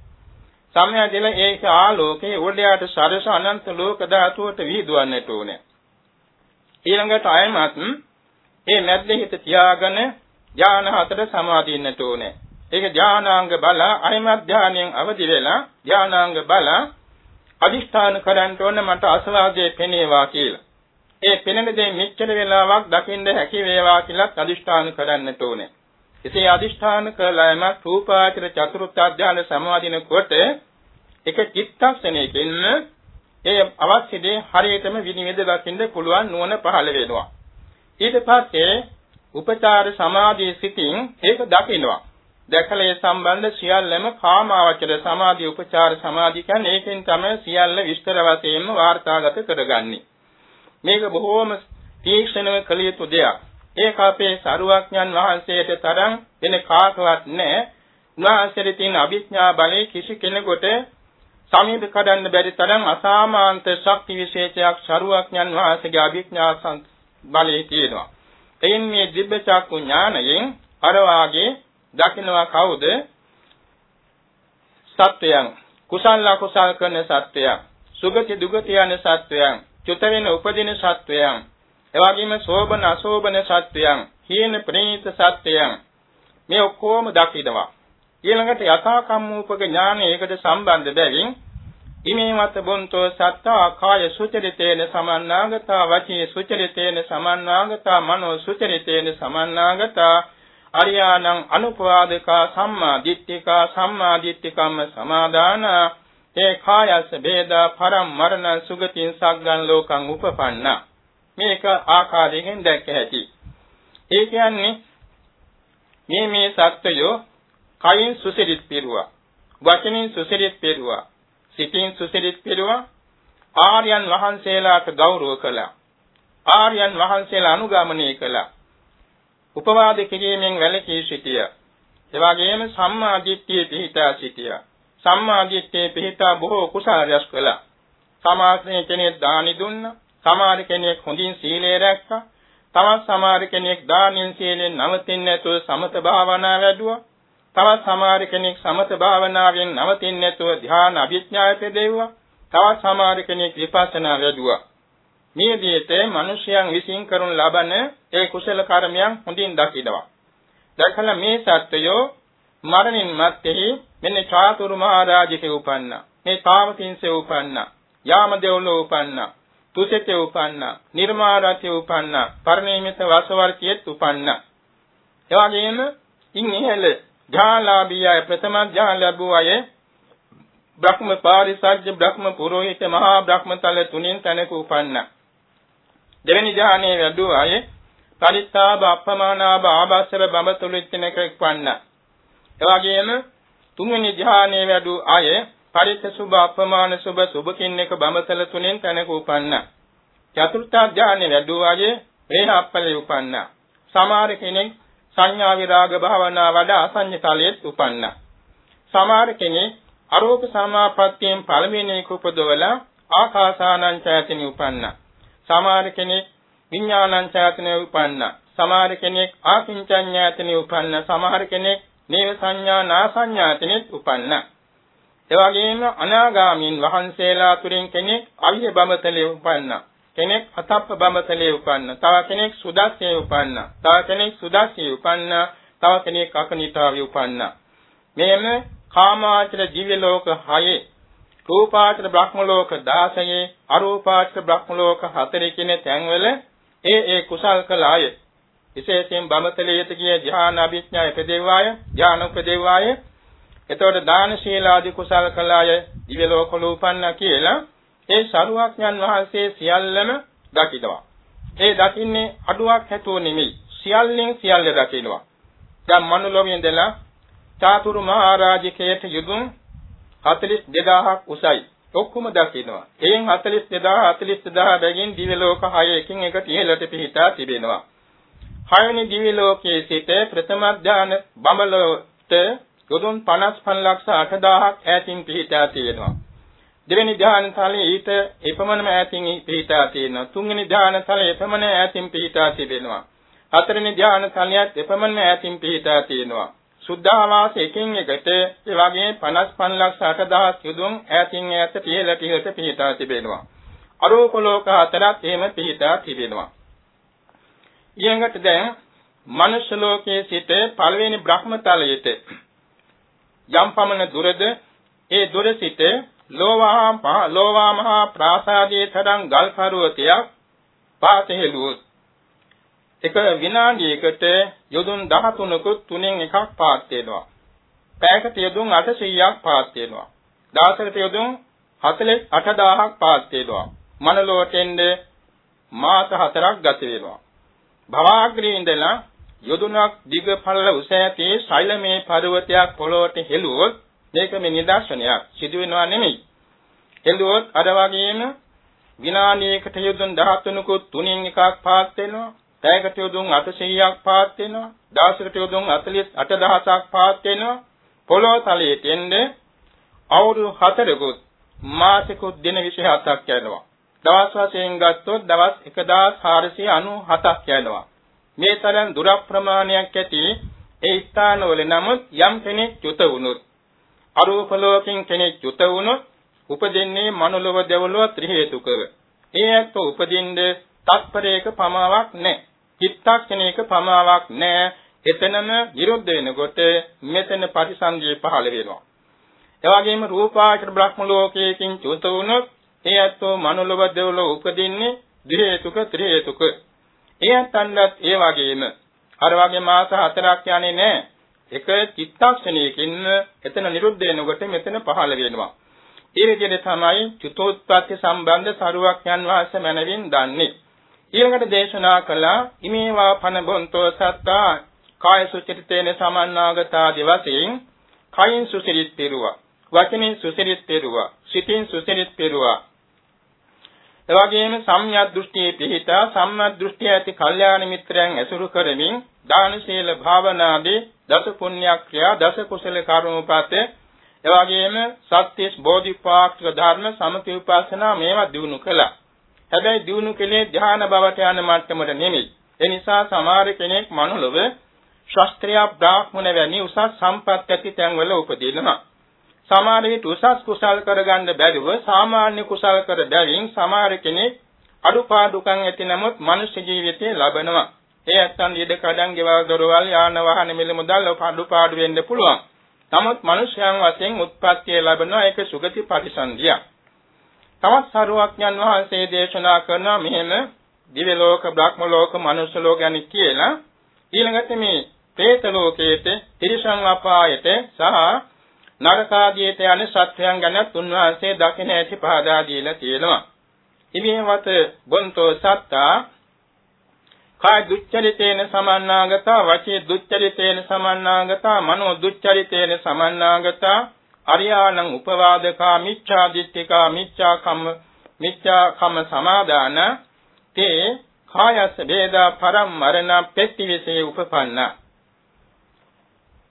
සමයදෙල ඒක ආලෝකේ උඩයට සරස අනන්ත ලෝක ධාතුවට විහිදුවන්නට ඕනේ. ඊළඟට අයමත් මේ මැද්දේ හිත තියාගෙන ඥාන හතර සමාදින්නට ඕනේ. ඒක ධානාංග බල අයමත් ධානයෙන් අවදි වෙලා ධානාංග බල අදිෂ්ඨාන කරන්ට ඕන මට අසවාදයේ පෙනේවා කියලා. ඒ පෙනෙන දේ මෙච්චර වෙලාවක් දකින්න හැකි වේවා කියලා අදිෂ්ඨාන කරන්නට ඕනේ. එසේ අදිෂ්ඨාන කළාම රූපාචර චතුර්ථ අධ්‍යාන සමාදින කොට එක චිත්තක්ෂණයකින් ඒ අවශ්‍ය දේ හරියටම විනිවිද දකින්න පුළුවන් නුවණ පහළ වෙනවා. ඊට පස්සේ උපචාර සමාධියේ සිටින් ඒක දකින්නවා. දැකලා ඒ සම්බන්ධ සියල්ලම කාමාවචර සමාධි උපචාර සමාධි කියන්නේ ඒකෙන් තමයි සියල්ල විස්තර වශයෙන්ම වාර්තාගත කරගන්නේ. මේක බොහෝම තීක්ෂණව කළ යුතු දෙයක්. ඒක අපේ සරුවක්ඥන් වහන්සේට තරම් වෙන කාටවත් නැහැ. උන්වහන්සේට තියෙන අභිඥා බලය කිසි කෙනෙකුට සමීප කරන්න බැරි තරම් අසාමාන්ත ශක්ති විශේෂයක් සරුවක්ඥන් වහන්සේගේ අභිඥා බලයේ තියෙනවා. එයින් මේ දිබ්බ චක්කු ඥානයෙන් අර වාගේ දකින්නවා කවුද? සත්වයන් කුසල අකුසල කරන සත්වයන් සුගති දුගති යන සත්වයන් චුත වෙන උපදින සත්වයන්. එවැගේම සෝබන අසෝබන සත්වයන් හීන ප්‍රණීත සත්වයන්. මේ ඔක්කොම දකිනවා. ඊළඟට යථා කම්මූපක ඥානය ඒකට සම්බන්ධ බැවින් ඉමේ මත බොන්තෝ සත්තා කාය සුචරිතේන සමන්නාගතා වචී සුචරිතේන සමන්නාගතා මනෝ සුචරිතේන සමන්නාගතා අරියාණං අනුපවාදකා සම්මා දිට්ඨිකා සම්මා දිට්ඨිකම්ම සමාදාන ඒ කායස ભેදා පරම් මරණ සුගතින් සග්ගන් ලෝකං උපපන්න. මේක ආකාරයෙන් දැක්ක හැකි ඒ කියන්නේ මේ මේ සත්‍යය කයින් සුසිරිත් පිරුවා. වචනින් සුසිරිත් පිරුවා. සිතින් සුසිරිත් පිරුවා. ආර්යයන් වහන්සේලාට ගෞරව කළා. ආර්යයන් වහන්සේලා අනුගමනය කළා. උපවාද කිරීමෙන් වැළකී සිටිය. එවාගෙම සම්මා දිට්ඨිය පිහිටා සිටිය. සම්මා දිට්ඨිය පිහිටා බොහෝ කුසල රැස් කළා. සමාජයේ කෙනෙක් දානි දුන්නා. සමහර කෙනෙක් හොඳින් සීලය රැක්කා. තවත් සමහර කෙනෙක් දානෙන් සීලෙන් නවතින්නේ නැතුව සමත භාවනා වැඩුවා. තවත් සමහර කෙනෙක් සමත භාවනාවෙන් නවතින්නේ නැතුව ධ්‍යාන අභිඥාය පෙදෙව්වා. තවත් සමහර කෙනෙක් විපස්සනා වැඩුවා. මේ විදිහට මිනිසයන් විසින් කරනු ලබන ඒ කුසල කර්මයන් හොඳින් දකිනවා. දැකලා මේ සත්වයෝ මරණින් මත්තේ මෙන්න චාතුරු මහරජකේ උපන්නා. මේ තාවතින්සේ උපන්නා. යාමදෙව්ලෝ උපන්නා. තුසෙතේ උපන්නා. නිර්මාරතේ උපන්නා. පරිණේමිත වසවර්තියෙත් උපන්නා. එවාගෙම ඉන් ඉහළ ඥාලාභිය ප්‍රථම ඥාන ලැබුව අය බ්‍රහ්ම පාරිසජ්ජ බ්‍රහ්ම පුරෝහිත මහා බ්‍රහ්මතල තුනෙන් තැනක උපන්නා. දෙවෙනි ඥානයේ ලැබුව අය පරිත්තාබ අපමානාබ ආභාසර බඹතුලින් තැනක උපන්නා. එවාගෙම තුන්වෙනි ධ්‍යානයේ වැඩුව අය පරිත්ත සුභ අප්‍රමාණ සුභ සුභකින් එක බඹතල තුනෙන් තැනක උපන්න. චතුර්ථ ධ්‍යානයේ වැඩුව අය වේහප්පලේ උපන්න. සමහර කෙනෙක් සංඥා විරාග භාවනා වඩා අසඤ්ඤ තලයේත් උපන්න. සමහර කෙනෙක් අරෝප සමාපත්තියෙන් පළවෙනි එක උපදවලා ආකාසානං චයතිනි උපන්නා. සමහර කෙනෙක් විඥානං ඡාතනේ උපන්නා. සමහර කෙනෙක් ආකින්චඤ්ඤාතනේ උපන්නා. සමහර කෙනෙක් නේව සංඥා නාසඤ්ඤාතනෙත් උපන්නා. එවැගේම අනාගාමීන් වහන්සේලා තුරින් කෙනෙක් අවිහ බඹතලේ උපන්නා. කෙනෙක් අතප්ප බඹතලේ උපන්නා. තව කෙනෙක් සුදස්සේ උපන්නා. තව කෙනෙක් සුදස්සේ උපන්නා. තව කෙනෙක් අකනිතාවේ උපන්නා. මෙයම කාමාචර දිව්‍ය ලෝක 6 රූපාචර බ්‍රහ්ම ලෝක 16 අරූපාචර බ්‍රහ්ම ලෝක 4 කියන තැන්වල ඒ ඒ කුසල් කළ අය විශේෂයෙන් බමතලයට ගිය ධ්‍යාන අභිඥා උපදේවාය ධ්‍යාන උපදේවාය එතකොට දාන ශීල ආදී කුසල් කළ අය දිව්‍ය ලෝකවල උපන්නා කියලා ඒ සරුවක්ඥන් වහන්සේ සියල්ලම දකිනවා ඒ දකින්නේ අඩුවක් හැතුව නෙමෙයි සියල්ලෙන් සියල්ල දකිනවා දැන් මනුලෝකයෙන් ඉඳලා චාතුරු මහරජකයට යුදුන් 42000ක් උසයි. ඔක්කොම දකිනවා. එයින් 42000 42000 බැගින් දිව්‍ය ලෝක 6කින් එකට ඉහළට පිහිටා තිබෙනවා. හයවෙනි දිව්‍ය ලෝකයේ සිට ප්‍රථම ඥාන බඹලොට යොදුන් 55 ලක්ෂ 8000ක් ඈතින් පිහිටා තියෙනවා. දෙවෙනි ධ්‍යාන තලයේ ඊට එපමණම ඈතින් පිහිටා තියෙනවා. තුන්වෙනි ධ්‍යාන තලයේ එපමණ ඈතින් පිහිටා තිබෙනවා. හතරවෙනි ධ්‍යාන තලයේත් එපමණ ඈතින් පිහිටා තියෙනවා. සුද්ධාවාස එකින් එකට ඒ වගේ 55 ලක්ෂ 8000 යුදුම් ඈතින් ඈත පියල පියලට පිහිටා තිබෙනවා. අරූප ලෝක හතරක් එහෙම පිහිටා තිබෙනවා. ඊළඟට දැන් මනුෂ්‍ය ලෝකයේ සිට පළවෙනි බ්‍රහ්මතලයට යම් පමණ දුරද ඒ දුර සිට ලෝවාමහා ලෝවාමහා ප්‍රාසාදයේ තරම් ගල් පර්වතයක් පාතෙහෙළුවොත් එක විනාඩියකට යොදුන් 13කුත් තුනෙන් එකක් පාත් වෙනවා. පැයකට යොදුන් 800ක් පාත් වෙනවා. දවසකට යොදුන් 48000ක් පාත් වෙනවා. මනලෝටෙන්ද මාස 4ක් ගත වෙනවා. භවග්‍රේ ඉඳලා යොදුනක් දිග පළල උස ඇති ශෛලමේ පර්වතයක් පොළොවට හෙළුවොත් මේක මේ නිදර්ශනයක් සිදු වෙනවා නෙමෙයි. හෙළුවොත් අර වගේම විනාඩියකට යොදුන් 13කුත් තුනෙන් එකක් පාත් වෙනවා. පැයකට යොදුන් 800ක් පාත් වෙනවා. දවසකට යොදුන් 48000ක් පාත් වෙනවා. පොළොව තලයේ තෙන්නේ අවුරුදු 4කුත් මාසිකුත් දින 27ක් යනවා. දවස් වශයෙන් ගත්තොත් දවස් 1497ක් යනවා. මේ තරම් දුර ප්‍රමාණයක් ඇති ඒ ස්ථානවල නමුත් යම් කෙනෙක් චුත වුණොත් අරූප ලෝකෙන් කෙනෙක් චුත වුණොත් උපදින්නේ මනුලව දෙවලව ත්‍රි හේතුකව. ඒ ඇත්ත උපදින්න තත්පරයක පමාවක් නැහැ. චිත්තක්ෂණයක පමාවක් නැහැ. එතනම විරුද්ධ වෙනකොට මෙතන පරිසංගිය පහළ වෙනවා. එවැගේම රූපාචර බ්‍රහ්ම ලෝකයකින් චුත වුණොත් ඒ ඇත්තෝ මනුලව දෙවලව උපදින්නේ ද්වි හේතුක ත්‍රි හේතුක. ඒ ඇත්තන්වත් ඒ වගේම අර වගේ මාස හතරක් යන්නේ නැහැ. එක චිත්තක්ෂණයකින් එතන නිරුද්ධ වෙනකොට මෙතන පහළ වෙනවා. ඒ විදිහට තමයි චුතෝත්පත්ති සම්බන්ධ සරුවක් යන වාස මනවින් දන්නේ. ඊළඟට දේශනා කළා ඉමේවා පන බොන්තෝ සත්තා කාය සුචිතේන සමන්නාගතා දිවසින් කයින් සුසිරිත් පෙරුවා වචනින් සුසිරිත් පෙරුවා සිතින් සුසිරිත් පෙරුවා එවැගේම සම්‍යක් දෘෂ්ටියේ පිහිටා සම්‍යක් දෘෂ්ටිය ඇති කල්යාණ මිත්‍රයන් ඇසුරු කරමින් දාන ශීල භාවනාදී දස පුණ්‍ය ක්‍රියා දස කුසල කර්මෝපත එවැගේම සත්‍යස් බෝධිපාක්ෂික ධර්ම සමති උපාසනා මේවා දිනු කළා. හැබැයි දිනු කෙලේ ධ්‍යාන බවට යන මට්ටමට නෙමෙයි. ඒ නිසා සමහර කෙනෙක් මනුලව ශාස්ත්‍රීය බ්‍රාහ්මණ වැනි උසස් සම්පත් ඇති තැන්වල උපදිනවා. සමහර විට උසස් කුසල් කරගන්න බැරිව සාමාන්‍ය කුසල් කර බැවින් සමහර කෙනෙක් අඩුපාඩුකම් ඇති නමුත් මනුෂ්‍ය ජීවිතේ ලබනවා. ඒ ඇත්තන් ඊඩ කඩන් ගෙවල් දොරවල් යාන වාහන මිල මුදල් අඩුපාඩු වෙන්න පුළුවන්. නමුත් මනුෂ්‍යයන් වශයෙන් උත්පත්තිය ලැබෙනවා ඒක සුගති පරිසන්දිය. තවත් සරුවක්ඥන් වහන්සේ දේශනා කරන මෙහෙම දිව්‍ය ලෝක, බ්‍රහ්ම ලෝක, මනුෂ්‍ය ලෝක යන කියලා ඊළඟට මේ പ്രേත ලෝකයේට, තිරිසන් අපායට සහ නරකාදියට යන සත්‍යයන් ගැන උන්වහන්සේ දකින ඇති පහදා දීලා තියෙනවා. ඉමේවත බොන්තෝ සත්තා කාය දුච්චරිතේන සමන්නාගතා වචේ දුච්චරිතේන සමන්නාගතා මනෝ දුච්චරිතේන සමන්නාගතා අරියාණං උපවාදකා මිච්ඡා දිට්ඨිකා මිච්ඡා කම්ම මිච්ඡා කම්ම සමාදාන තේ කායස්ස වේදා පරම් මරණ පෙත්තිවිසේ උපපන්නා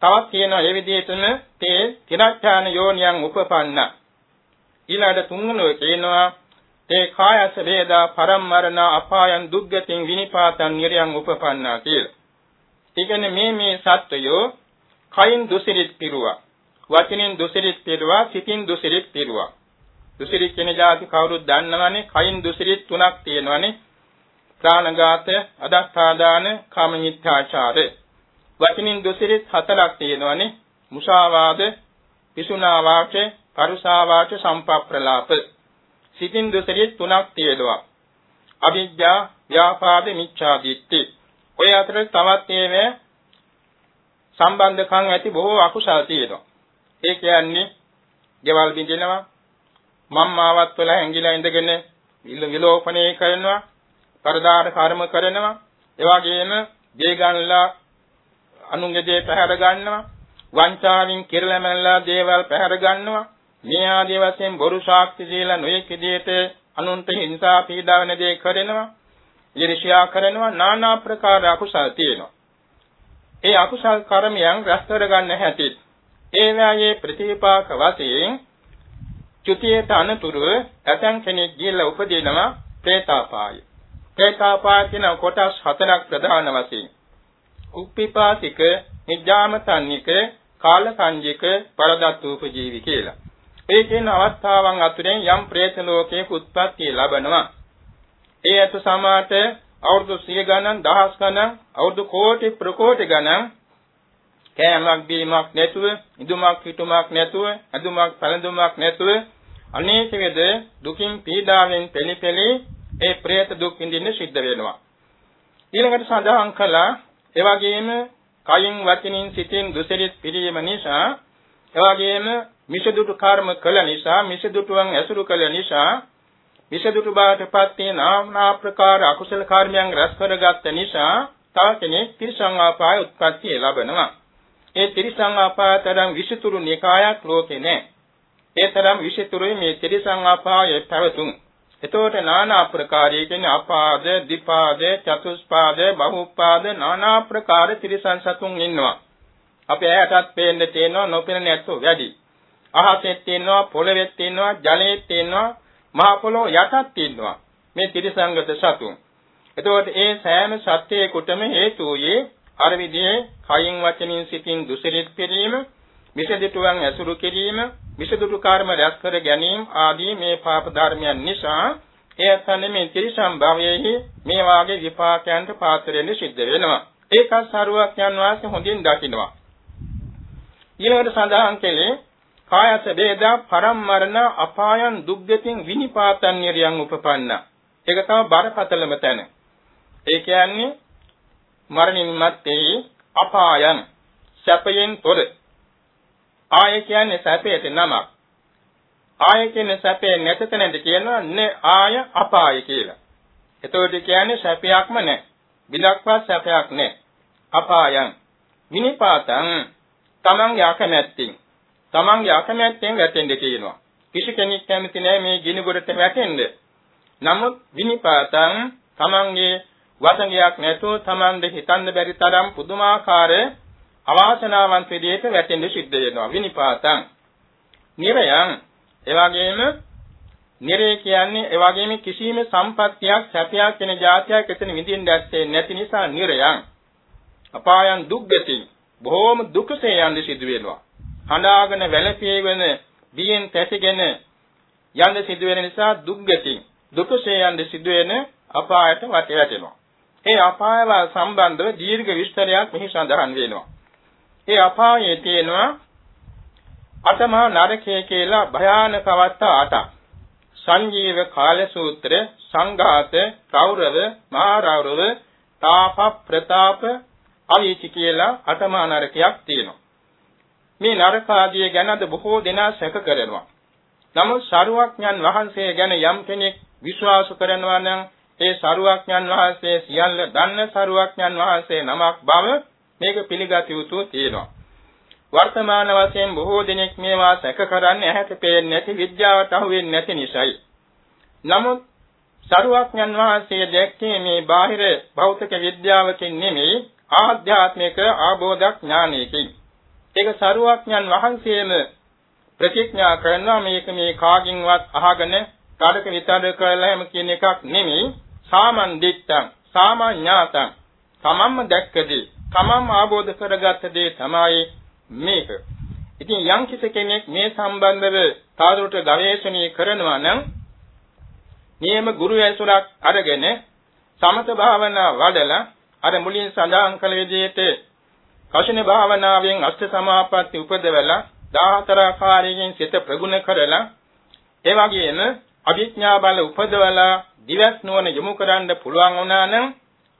තවත් කියනවා ඒ විදිහටම තේ තිරච්ඡාන යෝනියන් උපපන්න. ඊළඟට තුන්වෙනි කියනවා තේ කායස වේදා පරම්මරණ අපායන් දුක්ගතින් විනිපාතං නිරයන් උපපන්නා කියලා. ඒ කියන්නේ මේ මේ සත්වයෝ කයින් දුසිරිත් පිරුවා. වචනෙන් දුසිරිත් පිරුවා, සිතින් දුසිරිත් පිරුවා. දුසිරිත් කියන જાති කවුරුත් දන්නවනේ කයින් දුසිරිත් තුනක් තියෙනවනේ. ප්‍රාණඝාත, අදස්ථාදාන, කාමමිත්‍යාචාරය. වචනින් දොසිරිත් හතරක් තියෙනවානේ. මුසාවාද පිසුනා වාච පරුසා වාච සම්පප්‍රලාප සිතින් දොසිරිත් තුනක් තියෙනවා. අවිජ්ජා ව්‍යාපාද මිච්ඡා දිට්ඨි. ඔය අතර තවත් ඒවා සම්බන්ධකම් ඇති බොහෝ අකුසල් තියෙනවා. ඒ කියන්නේ ගෙවල් බිඳිනවා මම්මාවත් වල හැංගිලා ඉඳගෙන විලෝපණය කරනවා පරදාර කර්ම කරනවා එවාගෙම ගේ ගන්නලා අනුන්ගේ දේ පැහැර ගන්නවා. වංචාවෙන් කෙරළමැල්ලා දේවල් පැහැර ගන්නවා. මේ ආදී වශයෙන් බොරු ශාක්ති දීලා නොයෙක් විදියට අනුන්ට හිංසා පීඩාවන දේ කරනවා. ඊර්ෂ්‍යා කරනවා নানা ප්‍රකාර අකුසල් තියෙනවා. ඒ අකුසල් කර්මයන් රැස් කරගන්න හැටි ඒවායේ ප්‍රතිපාක වශයෙන් චුතියට අනතුරු ඇතන් කෙනෙක් ගිහිල්ලා උපදිනවා പ്രേතාපාය. പ്രേතාපාය කියන කොටස් හතරක් ප්‍රධාන වශයෙන්. උප්පිපාසික, නිජ්ජාමසන්නික, කාලසංජික, පරදත්තූපජීවි කියලා. ඒ කියන අවස්ථාවන් අතුරෙන් යම් പ്രേත ලෝකයක උත්පත්ති ලැබෙනවා. ඒ අතු සමාත අවුරුදු සිය ගණන්, දහස් ගණන්, අවුරුදු කෝටි ප්‍රකෝටි ගණන් කෑමක් බීමක් නැතුව, ඉදුමක් හිටුමක් නැතුව, අදුමක් පළඳුමක් නැතුව අනේක වේද දුකින් පීඩාවෙන් පෙළි පෙළි ඒ പ്രേත දුක් විඳින්න සිද්ධ වෙනවා. ඊළඟට සඳහන් කළා එවැගේම කයින් වචනින් සිතින් දුසිරිත පිළිම නිසා එවැගේම මිසදුටු කර්ම කළ නිසා මිසදුටුවන් ඇසුරු කළ නිසා මිසදුටු බාටපත් වෙන নানা ප්‍රකාර අකුසල කර්මයන් රැස් කරගත්ත නිසා තව කෙනෙක් තිරිසං ආපාය උත්පත්ති ලැබෙනවා. ඒ තිරිසං ආපාය තරම් විසිතුරු නිකායක් ලෝකේ නැහැ. ඒ තරම් විසිතුරුයි මේ තිරිසං ආපායේ පැවතුම්. එතකොට নানা ආකාරයේ කියන්නේ අපාද, දීපාද, චතුස්පාද, බහුපාද নানা ආකාර තිරිසන් සතුන් ඉන්නවා. අපේ ඇයටත් පේන්න තියෙනවා නොපෙනෙන ඇත්තෝ වැඩි. අහසෙත් තියෙනවා, පොළවෙත් තියෙනවා, ජලයේත් තියෙනවා, මහ පොළොව යටත් තියෙනවා. මේ තිරිසංගත සතුන්. එතකොට ඒ සෑම සත්‍යයකටම හේතු වූයේ අර විදිහේ කයින් වචනින් සිතින් දුසිරිත කිරීම, මිසදිටුවන් ඇසුරු කිරීම, මිසදුටු කර්ම රැස් කර ගැනීම ආදී මේ පාප ධර්මයන් නිසා එය තමයි මේ ත්‍රිසම් භවයේහි මේ වාගේ විපාකයන්ට පාත්‍ර වෙන්න සිද්ධ වෙනවා. ඒකත් සරුවක් යන වාසේ හොඳින් දකින්නවා. ඊළඟට සඳහන් කළේ කායස වේදා පරම්මරණ අපායන් දුක්ගතින් විනිපාතන් නිරියන් උපපන්න. ඒක තමයි බරපතලම තැන. ඒ කියන්නේ මරණින් මත්තේ අපායන් සැපයෙන් තොර ආය කියන්නේ සැපයට නමක්. ආය කියන්නේ සැපේ නැත තැනද කියනවා නේ ආය අපාය කියලා. එතකොට කියන්නේ සැපයක්ම නැහැ. බිලක්වත් සැපයක් නැහැ. අපායන් විනිපාතං තමන්ගේ අකමැත්තෙන් තමන්ගේ අකමැත්තෙන් වැටෙන්න කියනවා. කිසි කෙනෙක් කැමති නැහැ මේ ගිනි ගොඩට වැටෙන්න. නමුත් විනිපාතං තමන්ගේ වසඟයක් නැතුව තමන්ද හිතන්න බැරි තරම් පුදුමාකාර අවාසනාවන්ත විදිහට වැටෙන්න සිද්ධ වෙනවා විනිපාතං. නිරයන් එවාගෙම නිරේ කියන්නේ එවාගෙම කිසිම සම්පත්තියක් සැපයක් වෙන જાතියක් එතන විඳින්න ඇත්තේ නැති නිසා නිරයන්. අපායන් දුක්ගති බොහෝම දුකසේ යන්න සිදු වෙනවා. හඬාගෙන වැළපියගෙන බියෙන් තැතිගෙන යන්න සිදු වෙන නිසා දුක්ගති දුකසේ යන්න සිදු වෙන අපායට වැටෙනවා. ඒ අපායව සම්බන්ධව දීර්ඝ විස්තරයක් මෙහි සඳහන් වෙනවා. ඒ අපායේ තියෙනවා අතමහා නරකය කියලා භයානක අවස්ථා අටක්. සංජීව කාල සූත්‍ර, සංඝාත, කෞරව, මහරෞරව, තාප, ප්‍රතාප, අවීචි කියලා අතමහා නරකයක් තියෙනවා. මේ නරක ආදිය ගැනද බොහෝ දෙනා සැක කරනවා. නමුත් සරුවක්ඥන් වහන්සේ ගැන යම් කෙනෙක් විශ්වාස කරනවා නම් ඒ සරුවක්ඥන් වහන්සේ සියල්ල දන්න සරුවක්ඥන් වහන්සේ නමක් බව මේක පිළිගත යුතු තියෙනවා. වර්තමාන වශයෙන් බොහෝ දෙනෙක් මේවා සැක කරන්නේ ඇහැට පේන්නේ නැති විද්‍යාවට අහු වෙන්නේ නැති නිසායි. නමුත් සරුවක්ඥන් වහන්සේ දැක්කේ මේ බාහිර භෞතික විද්‍යාවකින් නෙමෙයි ආධ්‍යාත්මික ආબોධක් ඥානයකින්. ඒක සරුවක්ඥන් වහන්සේම ප්‍රතිඥා කරනවා මේක මේ කාගින්වත් අහගෙන කාඩක විතර කරලා හැම කියන එකක් නෙමෙයි සාමන් දිට්ඨං සාමඥාතං තමන්ම දැක්කදී තමන්ම ආબોධ කරගත්ත දේ තමයි මේක. ඉතින් යම් කෙනෙක් මේ සම්බන්ධව තවදුරට ගවේෂණය කරනවා නම් නියම ගුරු ඇසුරක් අරගෙන සමත භාවනා වඩලා අර මුලින් සඳහන් කළ විදිහට කෂණ භාවනාවෙන් අෂ්ට සමාපatti උපදවලා 14 ආකාරයෙන් සිත ප්‍රගුණ කරලා ඒ වගේම අභිඥා බල උපදවලා දිවස් නුවණ යොමු කරන්න පුළුවන් වුණා නම්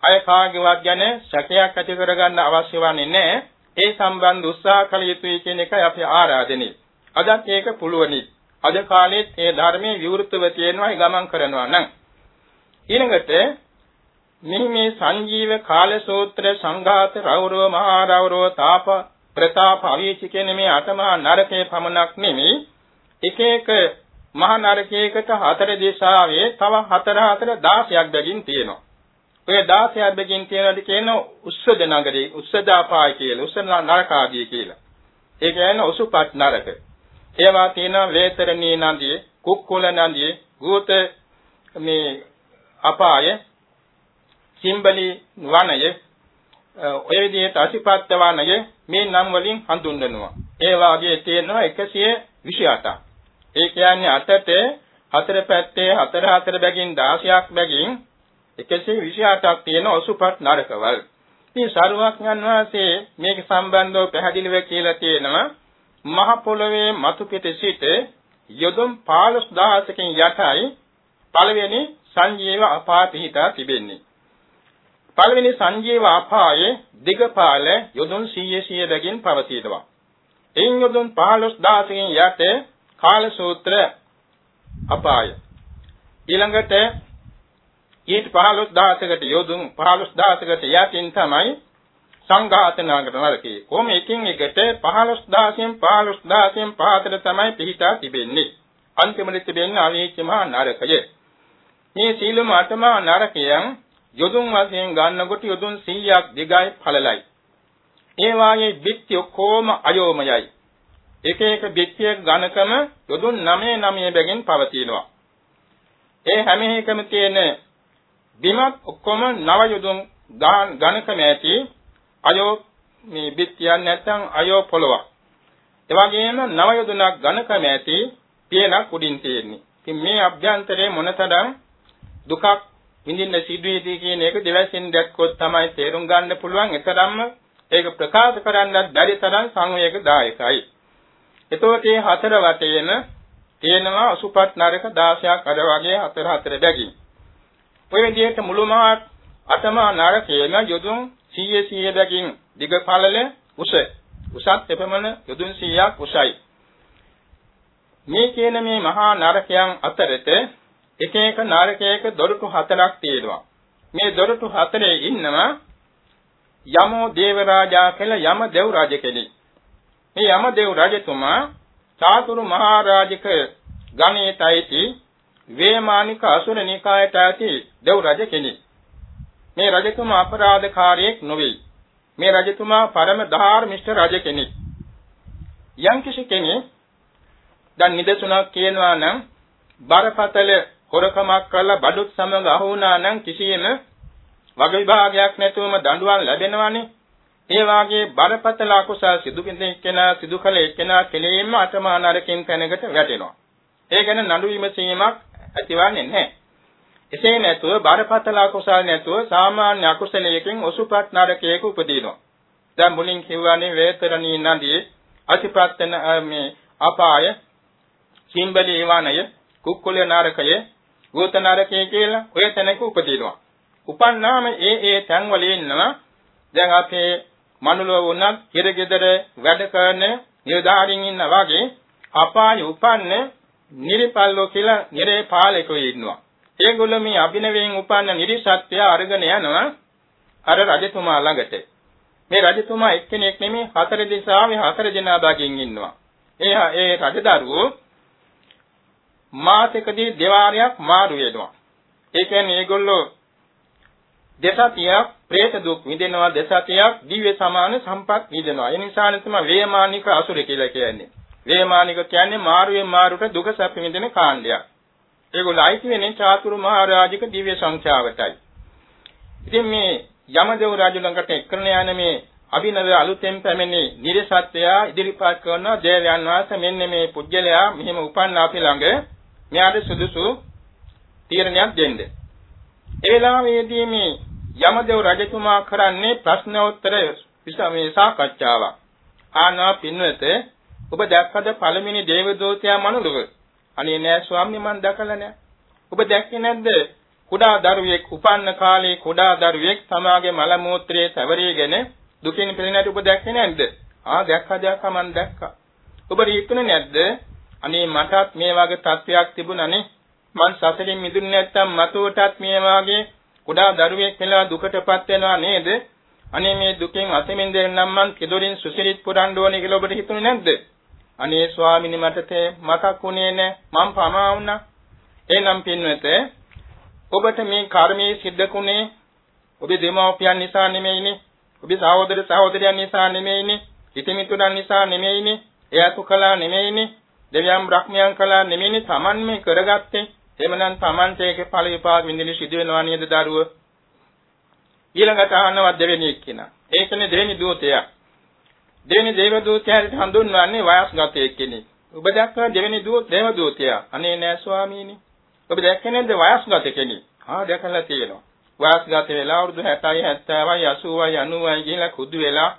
අය කාගේවත් ගැන සැකයක් ඇති කරගන්න අවශ්‍ය වන්නේ නැහැ. ඒ සම්බන්ධ උත්සාහ කළ යුතුයි කියන එකයි අපි ආරාධනෙ. අදත් ඒක පුළුවනි. අද කාලෙත් මේ ධර්මයේ විවෘතව තියෙනවා ගමන් කරනවා නම් ඊළඟට මෙහි මේ සංජීව කාල සූත්‍ර සංඝාත රෞරව මහා රෞරව තාප ප්‍රතාප අවීචි කියන මේ අටමහා නරකයේ පමණක් නෙමෙයි එක එක මහා නරකයකට හතර දිශාවේ තව හතර හතර 16ක් බැගින් තියෙනවා ඔය 16ක් බැගින් තියෙනවාද කියන උස්සද නගරේ උස්සදාපාය කියලා උස්සන නරක ආදී කියලා. ඒ කියන්නේ උසුපත් නරක. ඒවා තියෙනවා වේතරණී නදියේ, කුක්කුල නදියේ, ගූත මේ අපාය, සිම්බලි වනය, ඔය විදිහට අසිපත්තවණය මේ නම් වලින් හඳුන්වනවා. ඒ වාගේ තියෙනවා 128ක්. ඒ කියන්නේ අතට හතර පැත්තේ හතර හතර බැගින් 16ක් බැගින් 128ක් තියෙන ඔසුපත් නරකවල්. ඉතින් සරුවක්ඥන් වහන්සේ මේක සම්බන්ධව පැහැදිලිව කියලා තියෙනවා මහ පොළවේ මතු පිට සිට යොදුම් 15000කින් යටයි පළවෙනි සංජීව අපාත හිතා තිබෙන්නේ. පළවෙනි සංජීව අපායේ දිගපාල යොදුන් 100 100 බැගින් පවතිනවා. එයින් යොදුන් 15000කින් යට කාල සූත්‍ර අපාය. ඊළඟට ඊට 15000කට යොදුන් 15000කට යටින් තමයි සංඝාතනාගත නරකේ. කොහොම එකින් එකට 15000න් 15000න් පහතට තමයි පිහිටා තිබෙන්නේ. අන්තිමට තිබෙන්නේ අවීච මහා නරකය. මේ සීලම අටමා නරකයන් යොදුන් වශයෙන් ගන්නකොට යොදුන් 100ක් දිගයි පළලයි. ඒ වාගේ බිත්ති ඔක්කොම අයෝමයයි. එක එක බිත්තියක ඝනකම යොදුන් 9 9 බැගින් පවතිනවා. ඒ හැම එකම තියෙන බිමත් ඔක්කොම නව යොදුන් ඝනකම ඇති අයෝ මේ බිත්තියන් නැත්නම් අයෝ පොළවක්. ඒ වගේම නව යොදුනක් ඝනකම ඇති පියනක් උඩින් තියෙන්නේ. ඉතින් මේ අභ්‍යන්තරයේ මොනතරම් දුකක් විඳින්න සිදුවේදී කියන එක දෙවැසින් දැක්කොත් තමයි තේරුම් ගන්න පුළුවන්. ඒතරම්ම ඒක ප්‍රකාශ කරන්නත් බැරි තරම් සංවේගදායකයි. එතකොට මේ හතර වටේම තියෙනවා අසුපත් නරක 16ක් අර වගේ හතර හතර බැගින්. ඔය විදිහට මුළු මහත් අටමා නරකයේම යොදුන් 100 100 බැගින් දිග පළල උස. උසත් එපමණ යොදුන් 100ක් උසයි. මේ කියන මේ මහා නරකයන් අතරත එක එක නරකයක දොරටු හතරක් තියෙනවා. මේ දොරටු හතරේ ඉන්නවා යමෝ දේවරාජා කියලා යම දෙව් රජ කෙනෙක්. මේ යමදේව් රජතුමා චාතුරු මහරජික ගණේතයිති වේමානික අසුර නිකායට ඇති දෙව් රජ කෙනෙක්. මේ රජතුමා අපරාධකාරයෙක් නොවේ. මේ රජතුමා පරම ධාර්මිෂ්ඨ රජ කෙනෙක්. යම්කිසි කෙනෙක් දැන් නිදසුනක් කියනවා නම් බරපතල හොරකමක් කරලා බඩුත් සමග අහු වුණා නම් කිසියම් වග විභාගයක් නැතුවම දඬුවම් ලැබෙනවානේ. ඒ වාගේ බරපතල අකුසල් සිදු කෙනා සිදු කළ එක්කෙනා කෙලෙයින්ම අතමා නරකින් තැනකට වැටෙනවා. ඒ ගැන නඩු විමසීමක් ඇතිවන්නේ නැහැ. එසේ නැතුව බරපතල අකුසල් නැතුව සාමාන්‍ය අකුසලයකින් ඔසුපත් නරකයක උපදිනවා. දැන් මුලින් කිව්වනේ වේතරණී නදී අතිප්‍රත්‍යන මේ අපාය සිම්බලී වනය කුක්කුල නරකය භූත නරකය කියලා ඔය තැනක උපදිනවා. උපන්නාම ඒ ඒ තැන්වල ඉන්නවා දැන් අපේ මනුලව වුණත් හිරගෙදර වැඩ කරන නිලධාරීන් ඉන්නා වගේ අපාය උපන්න නිරිපල්ලෝ කියලා නිරේ පාලකයෝ ඉන්නවා. ඒගොල්ලෝ මේ අභිනවයෙන් උපන්න නිරිසත්‍ය අරගෙන යනවා අර රජතුමා ළඟට. මේ රජතුමා එක්කෙනෙක් නෙමෙයි හතර දිසාවේ හතර දෙනා බගින් ඉන්නවා. ඒ ඒ රජදරුවෝ මාසෙකදී දෙවාරයක් මාරු වෙනවා. ඒ කියන්නේ ඒගොල්ලෝ දෙසතියක් പ്രേත දුක් විඳිනවා දෙසතියක් දිව්‍ය සමාන සම්පත් විඳිනවා. ඒ නිසානේ තමයි වේමානික අසුර කියලා කියන්නේ. වේමානික කියන්නේ මාරුවෙන් මාරුට දුක සැප විඳින කාණ්ඩයක්. ඒගොල්ලෝ අයිති වෙන්නේ චාතුරු මහරජික දිව්‍ය සංඛ්‍යාවටයි. ඉතින් මේ යමදේව රාජු ළඟට එක්කරන යන මේ අභිනව අලුතෙන් පැමිණි නිර්සත්‍යය ඉදිරිපත් කරන දේවයන් වහන්සේ මෙන්න මේ පුජ්‍යලයා මෙහිම උපන්න අපි ළඟ මෙයාට සුදුසු තීරණයක් දෙන්න. ඒ වෙලාවේදී මේ යමදේව රජතුමා කරන්නේ ප්‍රශ්නෝත්තර විසමේ සාකච්ඡාවක්. ආනා පින්වත ඔබ දැක්කද පළවෙනි දේවදූතයා මනුලව? අනේ නෑ ස්වාමී මන් දැකලා නෑ. ඔබ දැක්කේ නැද්ද? කුඩා දරුවෙක් උපන්න කාලේ කුඩා දරුවෙක් තමාගේ මල මූත්‍රයේ තැවරීගෙන දුකින් පෙළෙනට ඔබ දැක්කේ නැද්ද? ආ දැක්කා දැක්කා මන් දැක්කා. ඔබ හිතුනේ නැද්ද? අනේ මටත් මේ වගේ තත්වයක් තිබුණානේ. මං සසරින් මිදුනේ නැත්තම් මතුවටත් මේ වාගේ කුඩා දරුවෙක් වෙලා දුකටපත් වෙනවා නේද? අනේ මේ දුකෙන් අතමින් දෙන්නම් මං කෙදොරින් සුසිරිත් පුරන්න ඕනේ කියලා ඔබට හිතුනේ නැද්ද? අනේ ස්වාමිනේ මට තේ මතක් වුණේ නැහැ. මං පමා වුණා. එනම් පින්වත ඔබට මේ කර්මයේ සිද්ධකුනේ ඔබේ දෙමව්පියන් නිසා නෙමෙයිනේ. ඔබේ සහෝදර සහෝදරයන් නිසා නෙමෙයිනේ. හිතමිතුරන් නිසා නෙමෙයිනේ. එයාතු කළා නෙමෙයිනේ. දෙවියන් බ්‍රහ්මයන් කළා නෙමෙයිනේ. Taman මේ කරගත්තේ. එමනම් Tamante ඒකේ ඵල විපාක විඳින්න සිදු වෙනවා නේද දරුව? ඊළඟට අහනවා දෙවෙනි එක්කිනා. ඒ කියන්නේ දෙවෙනි දූතයා. දෙවෙනි දේව දූතයාට හඳුන්වන්නේ වයස්ගතයෙක් කෙනෙක්. ඔබ දැක්කා දෙවෙනි දූත දේව දූතයා. අනේ නෑ ස්වාමීනි. ඔබ දැක්කේ නැද්ද වයස්ගත කෙනෙක්? ආ දැකලා තියෙනවා. වයස්ගත වෙලා අවුරුදු 60යි 70යි 80යි 90යි ගිහිලා කුදු වෙලා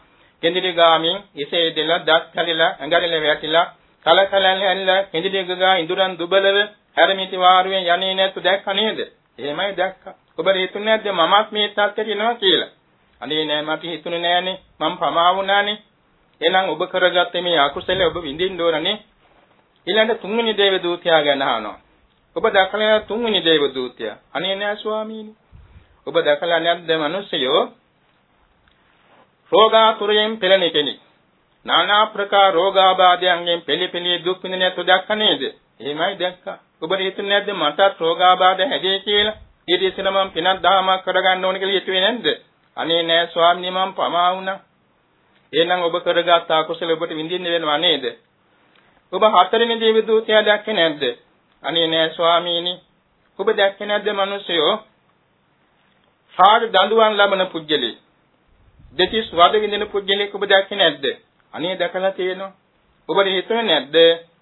කෙඳිරි ගාමින් ඉසේ දෙලා දත් කැලිලා ඇඟරිල වැටිලා කලකලන් ඇල්ල කෙඳිරි ගා ඉඳුරන් දුබලව හැරමිටි වාරුවෙන් යන්නේ නැත්තු දැක්ක නේද? එහෙමයි දැක්කා. ඔබ හිතුනේ නැද්ද මමත් මේ තත්ත්වයට එනවා කියලා? අනේ නෑ මට හිතුනේ නෑනේ මම පමා වුණානේ. එහෙනම් ඔබ කරගත්තේ මේ අකුසල ඔබ විඳින්න ඕනනේ. ඊළඟ තුන්වෙනි දේව දූතයා ගැන අහනවා. ඔබ දැකලා තුන්වෙනි දේව දූතයා. අනේ නෑ ස්වාමීනි. ඔබ දැකලා නැද්ද මිනිස්සයෝ රෝගාතුරයෙන් පෙළෙන කෙනෙක්. নানা ප්‍රකාර රෝගාබාධයන්ගෙන් පෙළි දුක් විඳින යතු දැක්ක නේද? එහෙමයි දැක්කා. ඔබට හිතුනේ නැද්ද මටත් රෝගාබාධ හැදේ කියලා? ඊට ඉස්සෙල්ලා මම පිනක් දහමක් කරගන්න ඕන කියලා හිතුවේ නැද්ද? අනේ නෑ ස්වාමීනි මම පමා වුණා. එහෙනම් ඔබ කරගත් අකුසල ඔබට විඳින්න වෙනවා නේද? ඔබ හතරවෙනි දේව දූතයා දැක්කේ නැද්ද? අනේ නෑ ස්වාමීනි. ඔබ දැක්කේ නැද්ද මිනිස්සයෝ? සාද දඬුවම් ලබන පුජ්‍යලේ. දෙතිස් වද විඳින පුජ්‍යලෙක් ඔබ දැක්කේ නැද්ද? අනේ දැකලා තියෙනවා. ඔබට හිතුනේ නැද්ද?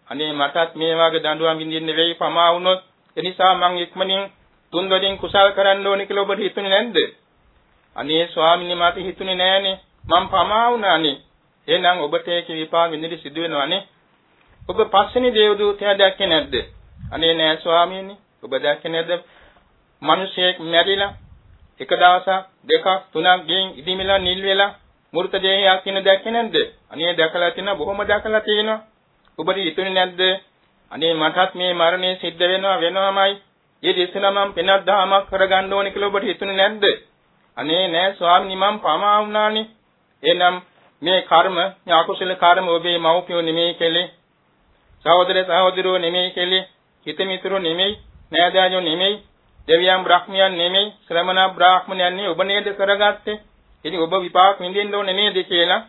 අනේ මටත් මේ වගේ දඬුවම් විඳින්න වෙයි පමා වුණොත් එනිසා මං ඉක්මනින් තුන් වලින් කුසල් කරන්න ඕනේ කියලා ඔබට හිතුනේ නැද්ද? අනේ ස්වාමීනි මට හිතුනේ නෑනේ. මං පමා වුණානේ. එහෙනම් ඔබට ඒක විපාක විඳින්න සිදු වෙනවනේ. ඔබ පස්වෙනි දේවදූතයා දැක්කේ නැද්ද? අනේ නෑ ස්වාමීනි. ඔබ දැක්කේ නැද්ද? මිනිසෙක් මැරිලා එක දවසක් දෙකක් තුනක් ගෙන් ඉදිමිලා නිල් වෙලා මෘත දේහයක් ඉන්න දැක්කේ නැද්ද? අනේ දැකලා තියෙනවා බොහොම දැකලා තියෙනවා. ඔබට හිතුනේ නැද්ද? අනේ මටත් මේ මරණය සිද්ධ වෙනවා වෙනවමයි. ඒ දෙසන මම පෙනක් දහමක් කරගන්න ඕනේ කියලා ඔබට හිතුනේ නැද්ද? අනේ නෑ ස්වාමීනි මම පමා වුණානේ. එහෙනම් මේ කර්ම, මේ අකුසල කර්ම ඔබේ මව්පියෝ නෙමෙයි කෙලේ. සහෝදර සහෝදරයෝ නෙමෙයි කෙලේ. හිත මිතුරෝ නෙමෙයි, නෑදෑයෝ නෙමෙයි, දෙවියන් බ්‍රහ්මයන් නෙමෙයි, ශ්‍රමණ බ්‍රාහ්මණයන් නෙමෙයි ඔබ නේද කරගත්තේ. ඉතින් ඔබ විපාක විඳින්න ඕනේ නේද කියලා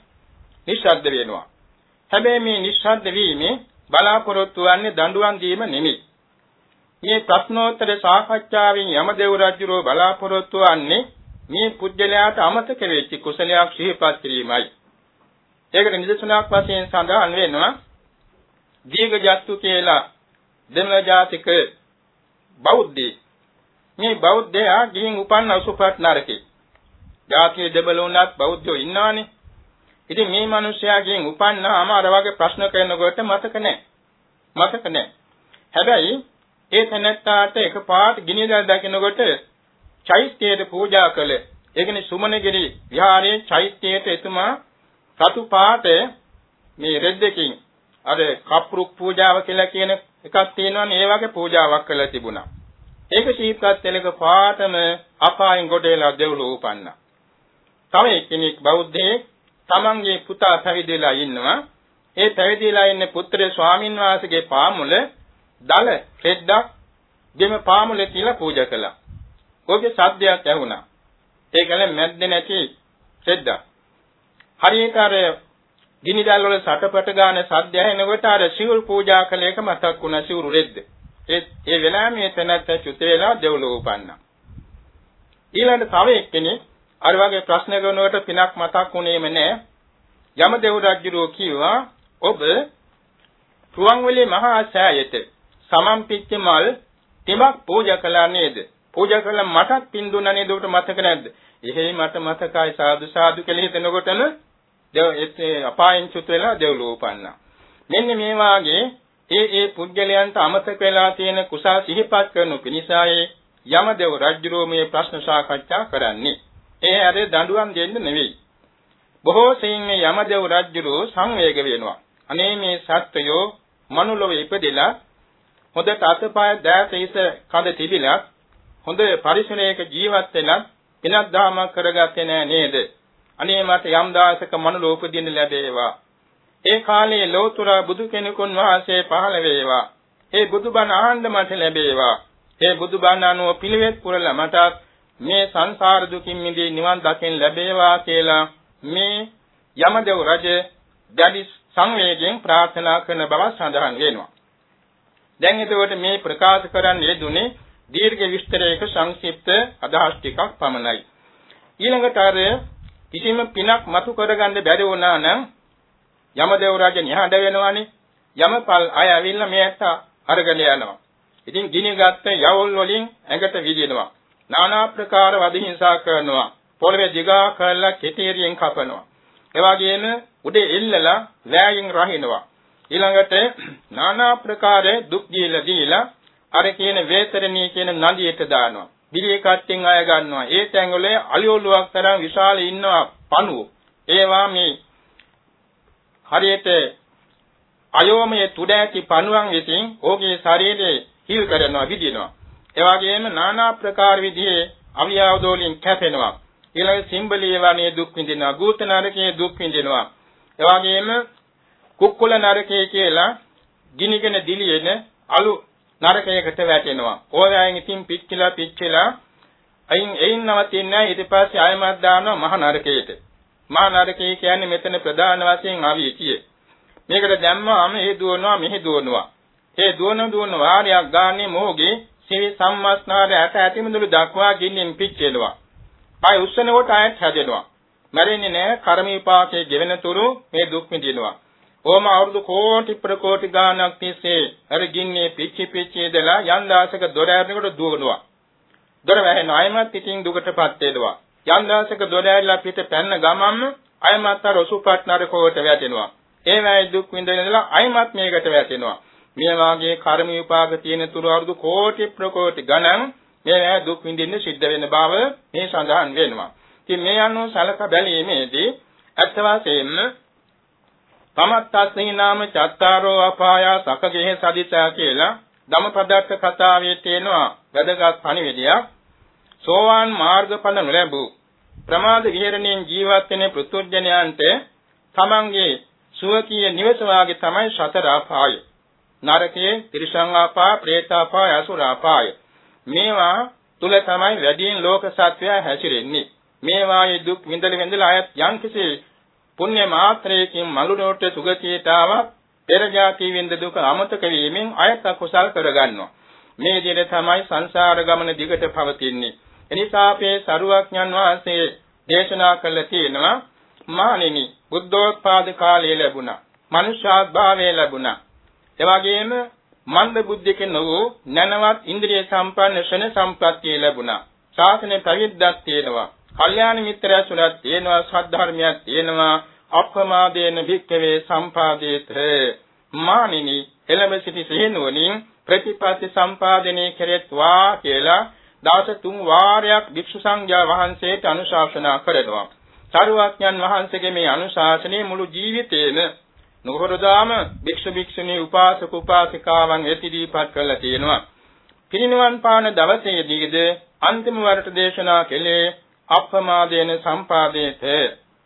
නිශ්ශබ්ද වෙනවා. හැබැයි මේ නිශ්ශබ්ද වීමේ බලාපොරොත්තු වන්නේ දඬුවම් දීම නෙමෙයි. මේ ප්‍රශ්නෝත්තර සාකච්ඡාවෙන් යමදේව රජුරෝ බලාපොරොත්තු වන්නේ මේ පුජ්‍යලයාට අමතක වෙච්ච කුසලයක් සිහිපත් කිරීමයි. ඒකට නිදසුනක් වශයෙන් සඳහන් වෙනවා දීඝජත්තු කියලා දෙමළ ජාතික බෞද්ධයෙක්. මේ බෞද්ධයා ගිහින් උපන්න උසුපත් නරකේ. ජාතිය දෙබල වුණත් බෞද්ධයෝ ඉන්නවනේ. ඉතින් මේ මිනිස්යාගෙන් උපන්නාම අර වගේ ප්‍රශ්න කරනකොට මතක නැහැ. මතක නැහැ. හැබැයි ඒ තැනත්තාට එකපාරට ගිනිදල් දකින්නකොට චෛත්‍යයට පූජා කළ ඒ කියන්නේ සුමනගිරි විහාරයේ චෛත්‍යයට එතුමා සතු පාට මේ රෙද්දකින් අර කප්රුක් පූජාව කියලා කියන එකක් තියෙනවනේ ඒ වගේ පූජාවක් කළා තිබුණා. ඒක ශීප්‍රත් තෙලක පාටම අපායන් ගොඩේලා දෙව්ලෝ උපන්නා. තව එක්කෙනෙක් බෞද්ධයෙක් තමන්ගේ පුතා පැවිදිලා ඉන්නවා. ඒ පැවිදිලා ඉන්න පුත්‍රය ස්වාමින් වහන්සේගේ පාමුල දල රෙද්දක් ගෙම පාමුලේ තියලා පූජා කළා. ඔහුගේ සද්දයක් ඇහුණා. ඒකල මැද්දේ නැති රෙද්දක්. හරියට අර ගිනිදල් වල සටපට ගාන සද්ද ඇහෙනකොට අර සිවුරු පූජා කළ එක මතක් වුණා සිවුරු රෙද්ද. ඒ ඒ වෙලාවේ මේ තැනත් චුත වෙලා දෙව්ලොව උපන්නා. ඊළඟ තව එක්කෙනෙක් අර වගේ ප්‍රශ්න කරනකොට පිනක් මතක් වුණේම නැහැ. යමදේව රජුරෝ කිව්වා ඔබ රුවන්වැලි මහා සෑයට සමම්පිච්ච මල් තිමක් පූජා කළා නේද? පූජා කළා මටත් පින් දුන්නා නේද? උට මතක නැද්ද? එහෙයි මට මතකයි සාදු සාදු කියලා හිතනකොටම දෙව ඒ අපායන් චුත වෙලා දෙව්ලෝ උපන්නා. මෙන්න මේ වාගේ ඒ ඒ පුද්ගලයන්ට අමතක වෙලා තියෙන කුසල් සිහිපත් කරනු පිණිසයි යමදේව රජුරෝ මේ ප්‍රශ්න සාකච්ඡා කරන්නේ. ඒ අර දඬුවම් දෙන්න නෙවෙයි. බොහෝ සෙයින් මේ යමදේව රජුරෝ සංවේග වෙනවා. අනේ මේ සත්වයෝ මනුලොව ඉපදෙලා හොඳට අතපය දෑත ඉස කඳ තිබිලා හොඳ පරිසරයක ජීවත් වෙලා පිනක් දහමක් කරගත්තේ නෑ නේද? අනේ මට යම් දාසක මනුලොව උපදින්න ලැබේවා. ඒ කාලයේ ලෝතර බුදු කෙනෙකුන් වහන්සේ පහළ වේවා. ඒ බුදුබණ ආනන්ද මට ලැබේවා. ඒ බුදුබණ අනුව පිළිවෙත් පුරලා මට මේ සංසාර දුකින් මිදී නිවන් දකින්න ලැබේවා කියලා මේ යමදෙව් රජ දැඩි සංවේගයෙන් ප්‍රාර්ථනා කරන බව සඳහන් වෙනවා. දැන් එතකොට මේ ප්‍රකාශ කරන්න යෙදුනේ දීර්ඝ විස්තරයක සංක්ෂිප්ත අදහස් ටිකක් පමණයි. ඊළඟට අර කිසිම පිනක් මතු කරගන්න බැරි වුණා නම් යමදේව රජ නිහඬ වෙනවානේ. යමපල් අය ඇවිල්ලා මෙයට අරගෙන යනවා. ඉතින් ගිනිගත් යවුල් වලින් ඇඟට විදිනවා. নানা ප්‍රකාර වදහිංසා කරනවා. පොළවේ දිගා කරලා කෙටීරියෙන් කපනවා. ඒ වගේම උඩේ එල්ලලා වෑයින් රහිනවා. ඊළඟට নানা ප්‍රකාර දුක් දීලා දීලා අර කියන වේතරණී කියන නදියට දානවා. බිරිය කට්ටෙන් අය ගන්නවා. ඒ තැන්වල අලියොලුවක් තරම් විශාල ඉන්නවා පණුව. ඒවා මේ හරියට අයෝමයේ තුඩ ඇති පණුවන් විසින් ඔහුගේ ශරීරයේ හිල් කරනවා විදිනවා. ඒ වගේම নানা ප්‍රකාර විදිහේ අවියාවදෝලින් කැපෙනවා. ඊළඟ සිම්බලිය වනේ දුක් විඳිනවා. ගූත නරකයේ දුක් විඳිනවා. ඒ වගේම කුක්කුල නරකයේ කියලා ගිනිගෙන දිලියෙන අලු නරකයකට වැටෙනවා. ඕවැයෙන් ඉතින් පිච්චිලා පිච්චිලා අයින් එයින් නවතින්නේ නැහැ. ඊට පස්සේ ආයමත් දානවා මහ නරකයට. මහ නරකය කියන්නේ මෙතන ප්‍රධාන වශයෙන් අවීචිය. මේකට දැම්මාම ඒ දුවනවා මෙහි දුවනවා. ඒ දුවන දුවන වාරයක් ගානේ මොහුගේ සිවි සම්මස්නාර ඇට ඇතිමුදුළු දක්වා ගින්නෙන් පිච්චෙනවා. ආය උස්සන කොට ආයත් හැදෙනවා. මැරෙන්නේ නැහැ කර්ම විපාකයේ ගෙවෙන තුරු මේ දුක් විඳිනවා. ඕම අවුරුදු කෝටි ප්‍රකෝටි ගාණක් තිස්සේ අර ගින්නේ පිච්චි පිච්චි දලා යන් දාසක දොර ඇරනකොට දුවනවා. දොර වැහෙන අයමත් ඉතින් දුකටපත් වෙනවා. යන් දාසක දොර ඇරලා පිට පැන්න ගමම්ම අයමත් අර ඔසුපත් නරකෝට වැටෙනවා. ඒ වැයි දුක් විඳිනදලා අයමත් මේකට වැටෙනවා. මේ වාගේ කර්ම විපාක තියෙන තුරු අවුරුදු කෝටි ප්‍රකෝටි ගණන් මේ දුක් විඳින්න සිද්ධ වෙන බව මේ සඳහන් වෙනවා. ඉතින් මේ අනුව සලක බැලීමේදී අත්ත වශයෙන්ම තමත්තස්නී නාම චත්තාරෝ අපාය සකගේ සදිතා කියලා ධම්මපදක්ක කතාවේ තියෙනවා වැදගත් පණිවිඩයක්. සෝවාන් මාර්ගඵල නොලැබූ ප්‍රමාද විහෙරණයෙන් ජීවත් වෙන පෘතුජ්ජනයන්ට තමන්ගේ සුවකීය නිවස වාගේ තමයි සතර අපාය. නරකයේ තිරිසං ආපාය, പ്രേතාපාය, අසුරාපාය. මේවා තුල තමයි වැඩියෙන් ලෝක සත්වයා හැසිරෙන්නේ. මේවායේ දුක් විඳල විඳලා අයත් යම්කිසි පුණ්‍ය මාත්‍රයකින් මඟුලොට සුගතියට ආවක් පෙර ජාති විඳ දුක අමතක වීමෙන් අයත් අකුසල් කරගන්නවා. මේ විදිහට තමයි සංසාර ගමන දිගට පවතින්නේ. එනිසා අපේ සරුවඥන් වහන්සේ දේශනා කළ තියෙනවා මානිනි බුද්ධෝත්පාද කාලය ලැබුණා. මනුෂ්‍යාත්භාවය ලැබුණා. එවැගේම මන්ද බුද්ධික නොවූ නැනවත් ඉන්ද්‍රිය සම්පන්න ශන සම්ප්‍රත්‍ය ලැබුණා. ශාසනය ප්‍රවිද්දක් තියෙනවා. කල්යාණ මිත්‍රයසුලක් තියෙනවා. සද්ධර්මයක් තියෙනවා. අප්‍රමාදේන භික්කවේ සම්පාදේත මානිනි එළඹ සිටි සිහිනුවණින් ප්‍රතිපatti සම්පාදනයේ කෙරෙත්වා කියලා දවස් තුන් වාරයක් භික්ෂු සංඝයා වහන්සේට අනුශාසනා කරනවා. සාරුවක්ඥන් වහන්සේගේ මේ අනුශාසනයේ මුළු ජීවිතේම නුහුරුදාම භික්ෂු භික්ෂුණී උපාසක උපාසිකාවන් එතිදීපත් කරලා තියෙනවා. පිරිනිවන් පාන දවසේදීද අන්තිම වරට දේශනා කළේ අප්‍රමාදේන සම්පාදේත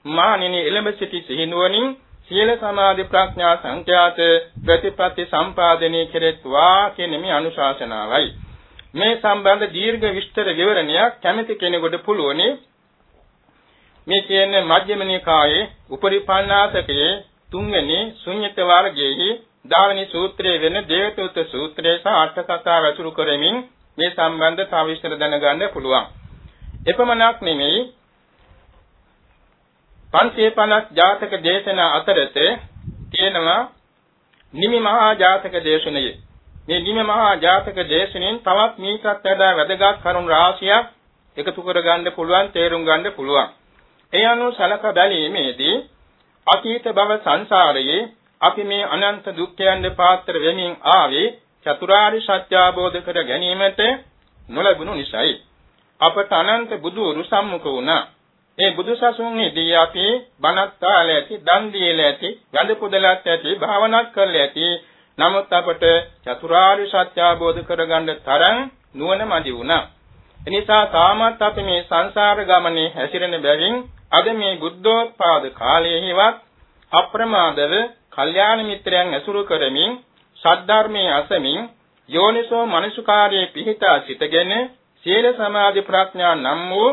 මානිනී එළඹ සිටි සිහිනුවණින් සීල සමාධි ප්‍රඥා සංඛ්‍යාත ප්‍රතිපatti සම්පාදනයේ කෙරෙත්වා කියන මේ අනුශාසනාවයි. මේ සම්බන්ධ දීර්ඝ විස්තර විවරණයක් කැමැති කෙනෙකුට පුළුවනි මේ කියන්නේ මධ්‍යම නිකායේ උපරිපන්නාසකයේ තුන්වෙනි ශුන්්‍යත වර්ගයේහි දාවනි සූත්‍රයේ වෙන දේවතුත් සූත්‍රය සහ අට කතාව ඇසුරු කරමින් මේ සම්බන්ධ තව විස්තර දැනගන්න පුළුවන්. එපමණක් නෙමෙයි 550 ජාතක දේශනා අතරත තියෙනවා නිමි මහා ජාතක දේශනයේ. මේ නිමි මහා ජාතක දේශනෙන් තවත් මේකත් වඩා වැදගත් කරුණු රාශියක් එකතු කරගන්න පුළුවන් තේරුම් ගන්න පුළුවන්. ඒ අනුව සලක බැලීමේදී අතීත භව සංසාරයේ අපි මේ අනන්ත දුක්ඛයන්ද පාත්‍ර වෙමින් ආවේ චතුරාර්ය සත්‍ය අවබෝධ කර ගැනීමට නොලැබුණු නිසායි. අපට අනන්ත බුදුරු සම්මුඛ වුණා. මේ බුදුසසුන්ෙහිදී අපි බණත් ආල ඇති, දන් දීලා ඇති, වැඳ පුදලත් ඇති, භාවනාත් කරලා ඇති. නමුත් අපට චතුරාර්ය සත්‍ය අවබෝධ කරගන්න තරම් නුවණ මදි වුණා. එනිසා තාමත් අපි මේ සංසාර ගමනේ හැසිරෙන බැවින් අද මේ බුද්ධෝත්පාද කාලයේවත් අප්‍රමාදව කල්යාණ මිත්‍රයන් ඇසුරු කරමින් සද්ධර්මයේ අසමින් යෝනිසෝ මනසුකාරයේ පිහිටා සිටගෙන සීල සමාධි ප්‍රඥා නම් වූ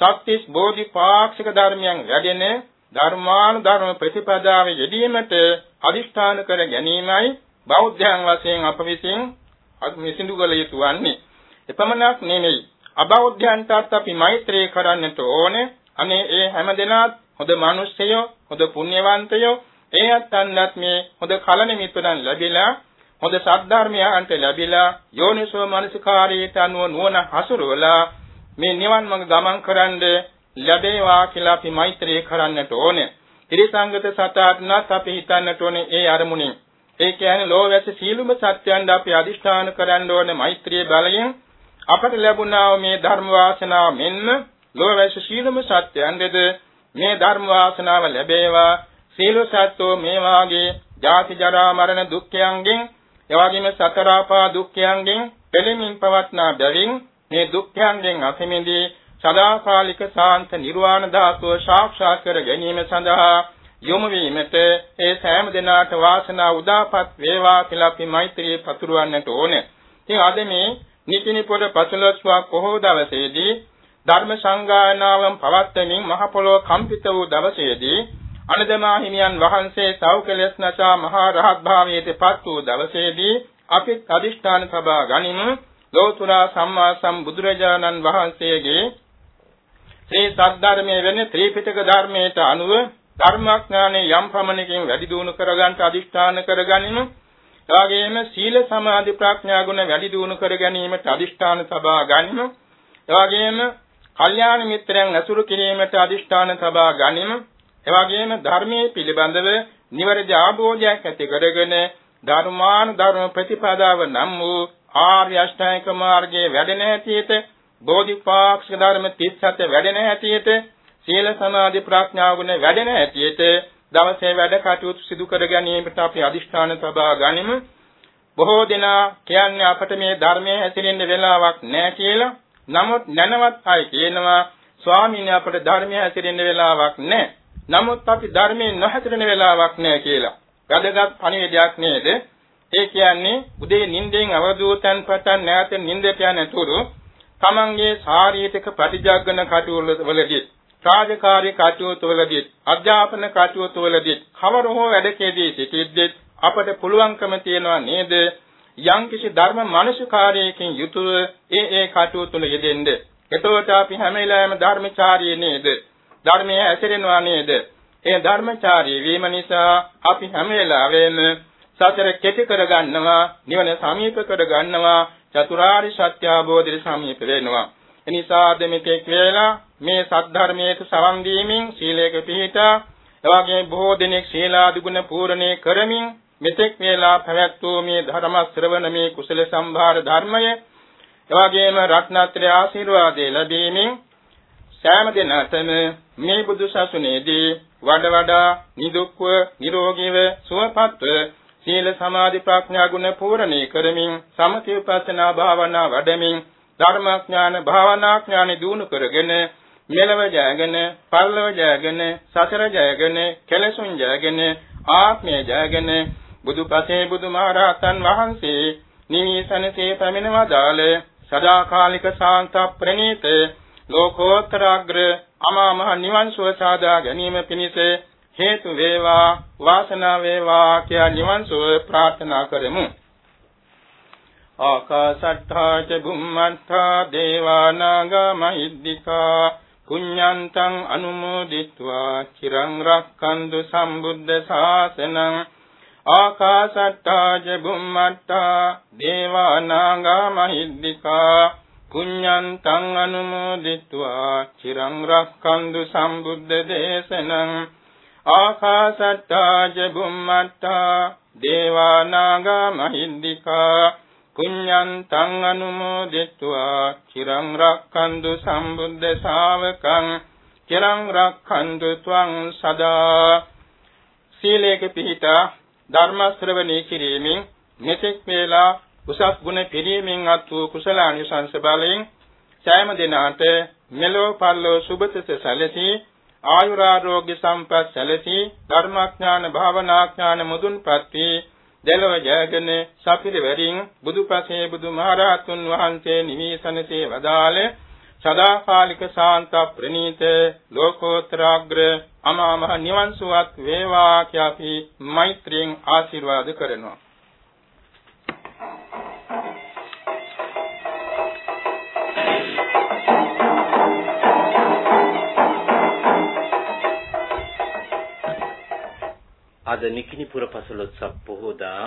සත්‍තිස් බෝධිපාක්ෂික ධර්මයන් වැඩෙන ධර්මානුධර්ම ප්‍රතිපදාවේ යෙදීමට අදිෂ්ඨාන කර ගැනීමයි බෞද්ධයන් වශයෙන් අප විසින් මිසිඳු කළ යුතු වන්නේ. එපමණක් නෙමෙයි අබෞද්ධයන්ටත් අපි මෛත්‍රී කරන්නට ඕනේ. අනේ ඒ හැම දෙනාත් හොඳ මිනිස්සයෝ, හොඳ පුණ්‍යවන්තයෝ, ඒ අත්තන්වත් මේ හොඳ කලණ මිතුරන් ලැබිලා හොඳ සද්ධර්මයන්ට ලැබිලා යෝනිසෝ මනසිකාරයට අනුව නුවණ හසුරුවලා මේ නිවන් මඟ ගමන් කරන්න ලැබේවා කියලා අපි මෛත්‍රී කරන්නට ඕනේ. ත්‍රිසංගත සතාත්නත් අපි හිතන්නට ඕනේ ඒ අරමුණින්. ඒ කියන්නේ ලෝවැස සීලුම සත්‍යයන්ද අපි අදිෂ්ඨාන කරන්න ඕනේ මෛත්‍රී බලයෙන් අපට ලැබුණා මේ ධර්ම වාසනාව මෙන්න ලෝවැස සීලුම සත්‍යයන්ද මේ ධර්ම වාසනාව ලැබේවා සීල සත්‍යෝ මේ වාගේ ජාති ජරා මරණ දුක්ඛයන්ගෙන් එවැගේම සතර ආපා දුක්ඛයන්ගෙන් පෙළෙමින් පවත්නා බැවින් මේ දුක්ඛයන්ගෙන් අසමින්දී සදාකාලික සාන්ත නිර්වාණ ධාතුව සාක්ෂාත් කර ගැනීම සඳහා යොමු වීමට ඒ සෑම දිනාට වාසනාව උදාපත් වේවා කියලා අපි මෛත්‍රියේ පතුරවන්නට ඕනේ. ඉතින් අද මේ නිතිනිපොඩ පසළොස්වක් පොහොව දවසේදී ධර්ම සංගායනාවන් පවත්වමින් මහ පොළොව කම්පිත වූ දවසේදී අනදමා හිමියන් වහන්සේ සෞකලස් නැසා මහා රහත් භාවයට පත් වූ දවසේදී අපි අදිෂ්ඨාන සබා ගනිමු ලෝතුරා සම්මා සම්බුදුරජාණන් වහන්සේගේ ශ්‍රී සද්ධර්මයේ වෙන ත්‍රිපිටක ධර්මයට අනුව ධර්මාඥානෙ යම් පමණකින් වැඩි දියුණු කරගන්න අදිෂ්ඨාන කරගනිමු. එවාගෙම සීල සමාධි ප්‍රඥා ගුණ වැඩි දියුණු කර ගැනීමට අදිෂ්ඨාන සබා ගනිමු. එවාගෙම කල්යාණ මිත්‍රයන් ඇසුරු කිරීමට අදිෂ්ඨාන සබා ගනිමු. එවාගෙම ධර්මයේ පිළිබඳව නිවැරදි අවබෝධයක් ඇති කරගෙන ධර්මාන ධර්ම ප්‍රතිපදාව නම් වූ ආර්ය අෂ්ටාංගික මාර්ගයේ වැඩෙන හැටියට බෝධිපාක්ෂික ධර්ම 37 වැඩෙන හැටියට සීල සමාධි ප්‍රඥා ගුණ වැඩෙන හැටියට දවසේ වැඩ කටයුතු සිදු කර ගැනීමට අපි අදිෂ්ඨාන තබා ගනිමු. බොහෝ දෙනා කියන්නේ අපට මේ ධර්මයේ හැසිරෙන්න වෙලාවක් නැහැ කියලා. නමුත් නැනවත් අය කියනවා ස්වාමීන් අපට ධර්මයේ හැසිරෙන්න වෙලාවක් නැහැ. නමුත් අපි ධර්මයේ නොහැසිරෙන වෙලාවක් නැහැ කියලා. වැදගත් පණිවිඩයක් නේද? ඒ කියන්නේ උදේ නිින්දෙන් අවදූතන් පටන් නැවත නිින්දට යන තුරු තමන්ගේ ශාරීරික ප්‍රතිජාගන කටයුතු වලදී රාජකාරී කටයුතු වලදී අධ්‍යාපන කටයුතු වලදී කවර හෝ වැඩකේදී සිටිද්දී අපට පුළුවන්කම තියනවා නේද යම්කිසි ධර්ම මානසිකාරයකින් යුතුව ඒ ඒ කටයුතු වල යෙදෙන්න. එතකොට අපි හැම වෙලාවෙම ධර්මචාරී නේද? ධර්මයේ ඇසිරෙනවා නේද? ඒ ධර්මචාරී වීම නිසා අපි හැම වෙලාවෙම සතර කෙටි කරගන්නවා, නිවන සමීප කරගන්නවා, චතුරාර්ය සත්‍ය අවබෝධයට සමීප වෙනවා. එනිසා දෙමිතෙක් වේලා මේ සද්ධර්මයේ සවන් දීමින් සීලයක පිහිටා එවාගේ බොහෝ දෙනෙක් ශීලාදිගුණ පූර්ණේ කරමින් මෙතෙක් වේලා පැවැත්වූ මේ ධර්ම ශ්‍රවණ මේ කුසල සම්භාර ධර්මය එවාගේම රත්නත්‍රය ආශිර්වාදේ ලැබීමෙන් සෑම දිනකටම මේ බුදු සසුනේදී වඩ වඩා නිදුක්ව නිරෝගීව සුවපත්ව සීල සමාධි ප්‍රඥා ගුණ පූර්ණේ කරමින් සමථ විපස්සනා භාවනා වඩමින් ධර්මඥාන භාවනාඥාන දිනු කරගෙන මෙලව ජයගෙන පරලොව ජයගෙන සසර ජයගෙන කෙලසුන් ජයගෙන ආත්මය ජයගෙන බුදුපසේ බුදුමහරහතන් වහන්සේ නිවිසනසේ පැමිණවදාළ සදාකාලික ශාන්ත ප්‍රණීත ලෝකෝත්තරාග්‍ර අමා මහ නිවන් සුව සාදා ගැනීම පිණිස හේතු වේවා වාසනාව වේවා කියා නිවන් සුව ප්‍රාර්ථනා කරමු. ආකාශට්ඨා ච බුම්මට්ඨා දේවානාග මහිද්దికා පුඤ්ඤන්තං අනුමෝදිත්වා චිරං රක්ඛන්තු සම්බුද්ධ ශාසනං ආකාශට්ඨා ච බුම්මට්ඨා දේවානාග මහිද්దికා පුඤ්ඤන්තං අනුමෝදිත්වා චිරං රක්ඛන්තු සම්බුද්ධ දේශනං ආකාශට්ටා ච බුම්මට්ටා දේවානාගා මහිද්దికා පුඤ්ඤන්තං අනුමෝදිත්වා චිරං රක්ඛන්තු සම්බුද්ධ ශාවකං චිරං රක්ඛන්තු ත්වං සදා සීලේක පිහිටා ධර්ම ශ්‍රවණී කිරීමෙන් මෙතෙක් වේලා උසස් ගුණ පිරීමෙන් අත් වූ කුසල අනිසංස බලයෙන් සෑම දිනාට මෙලෝ පරලෝ සුභතස සැලසී ආයුරාෝග්‍ය සම්පත් සැලසී ධර්මාඥාන භාවනාඥාන මුදුන්පත් වී දෙලව ජයගෙන සපිරිවරින් බුදුපසේ බුදුමහරහතුන් වහන්සේ නිවිසනසේ වදාළ සදාකාලික ශාන්ත ප්‍රණීත ලෝකෝත්තරාග්‍ර අමාමහ නිවන් සුවත් වේවා කියාපි මෛත්‍රියෙන් ආශිර්වාද කරනවා. අද නිකිනිපුර පසළොස්වක පොහෝදා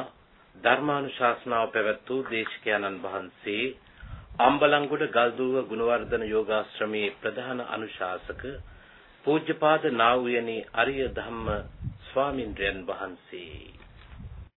ධර්මානුශාසනාව පැවැත් වූ දේශකයන්න් වහන්සේ අම්බලන්ගොඩ ගල්දුව ගුණවර්ධන යෝගාශ්‍රමයේ ප්‍රධාන අනුශාසක පූජ්‍යපාද නා වූ යනි අරිය ධම්ම ස්වාමින්ද්‍රයන් වහන්සේ.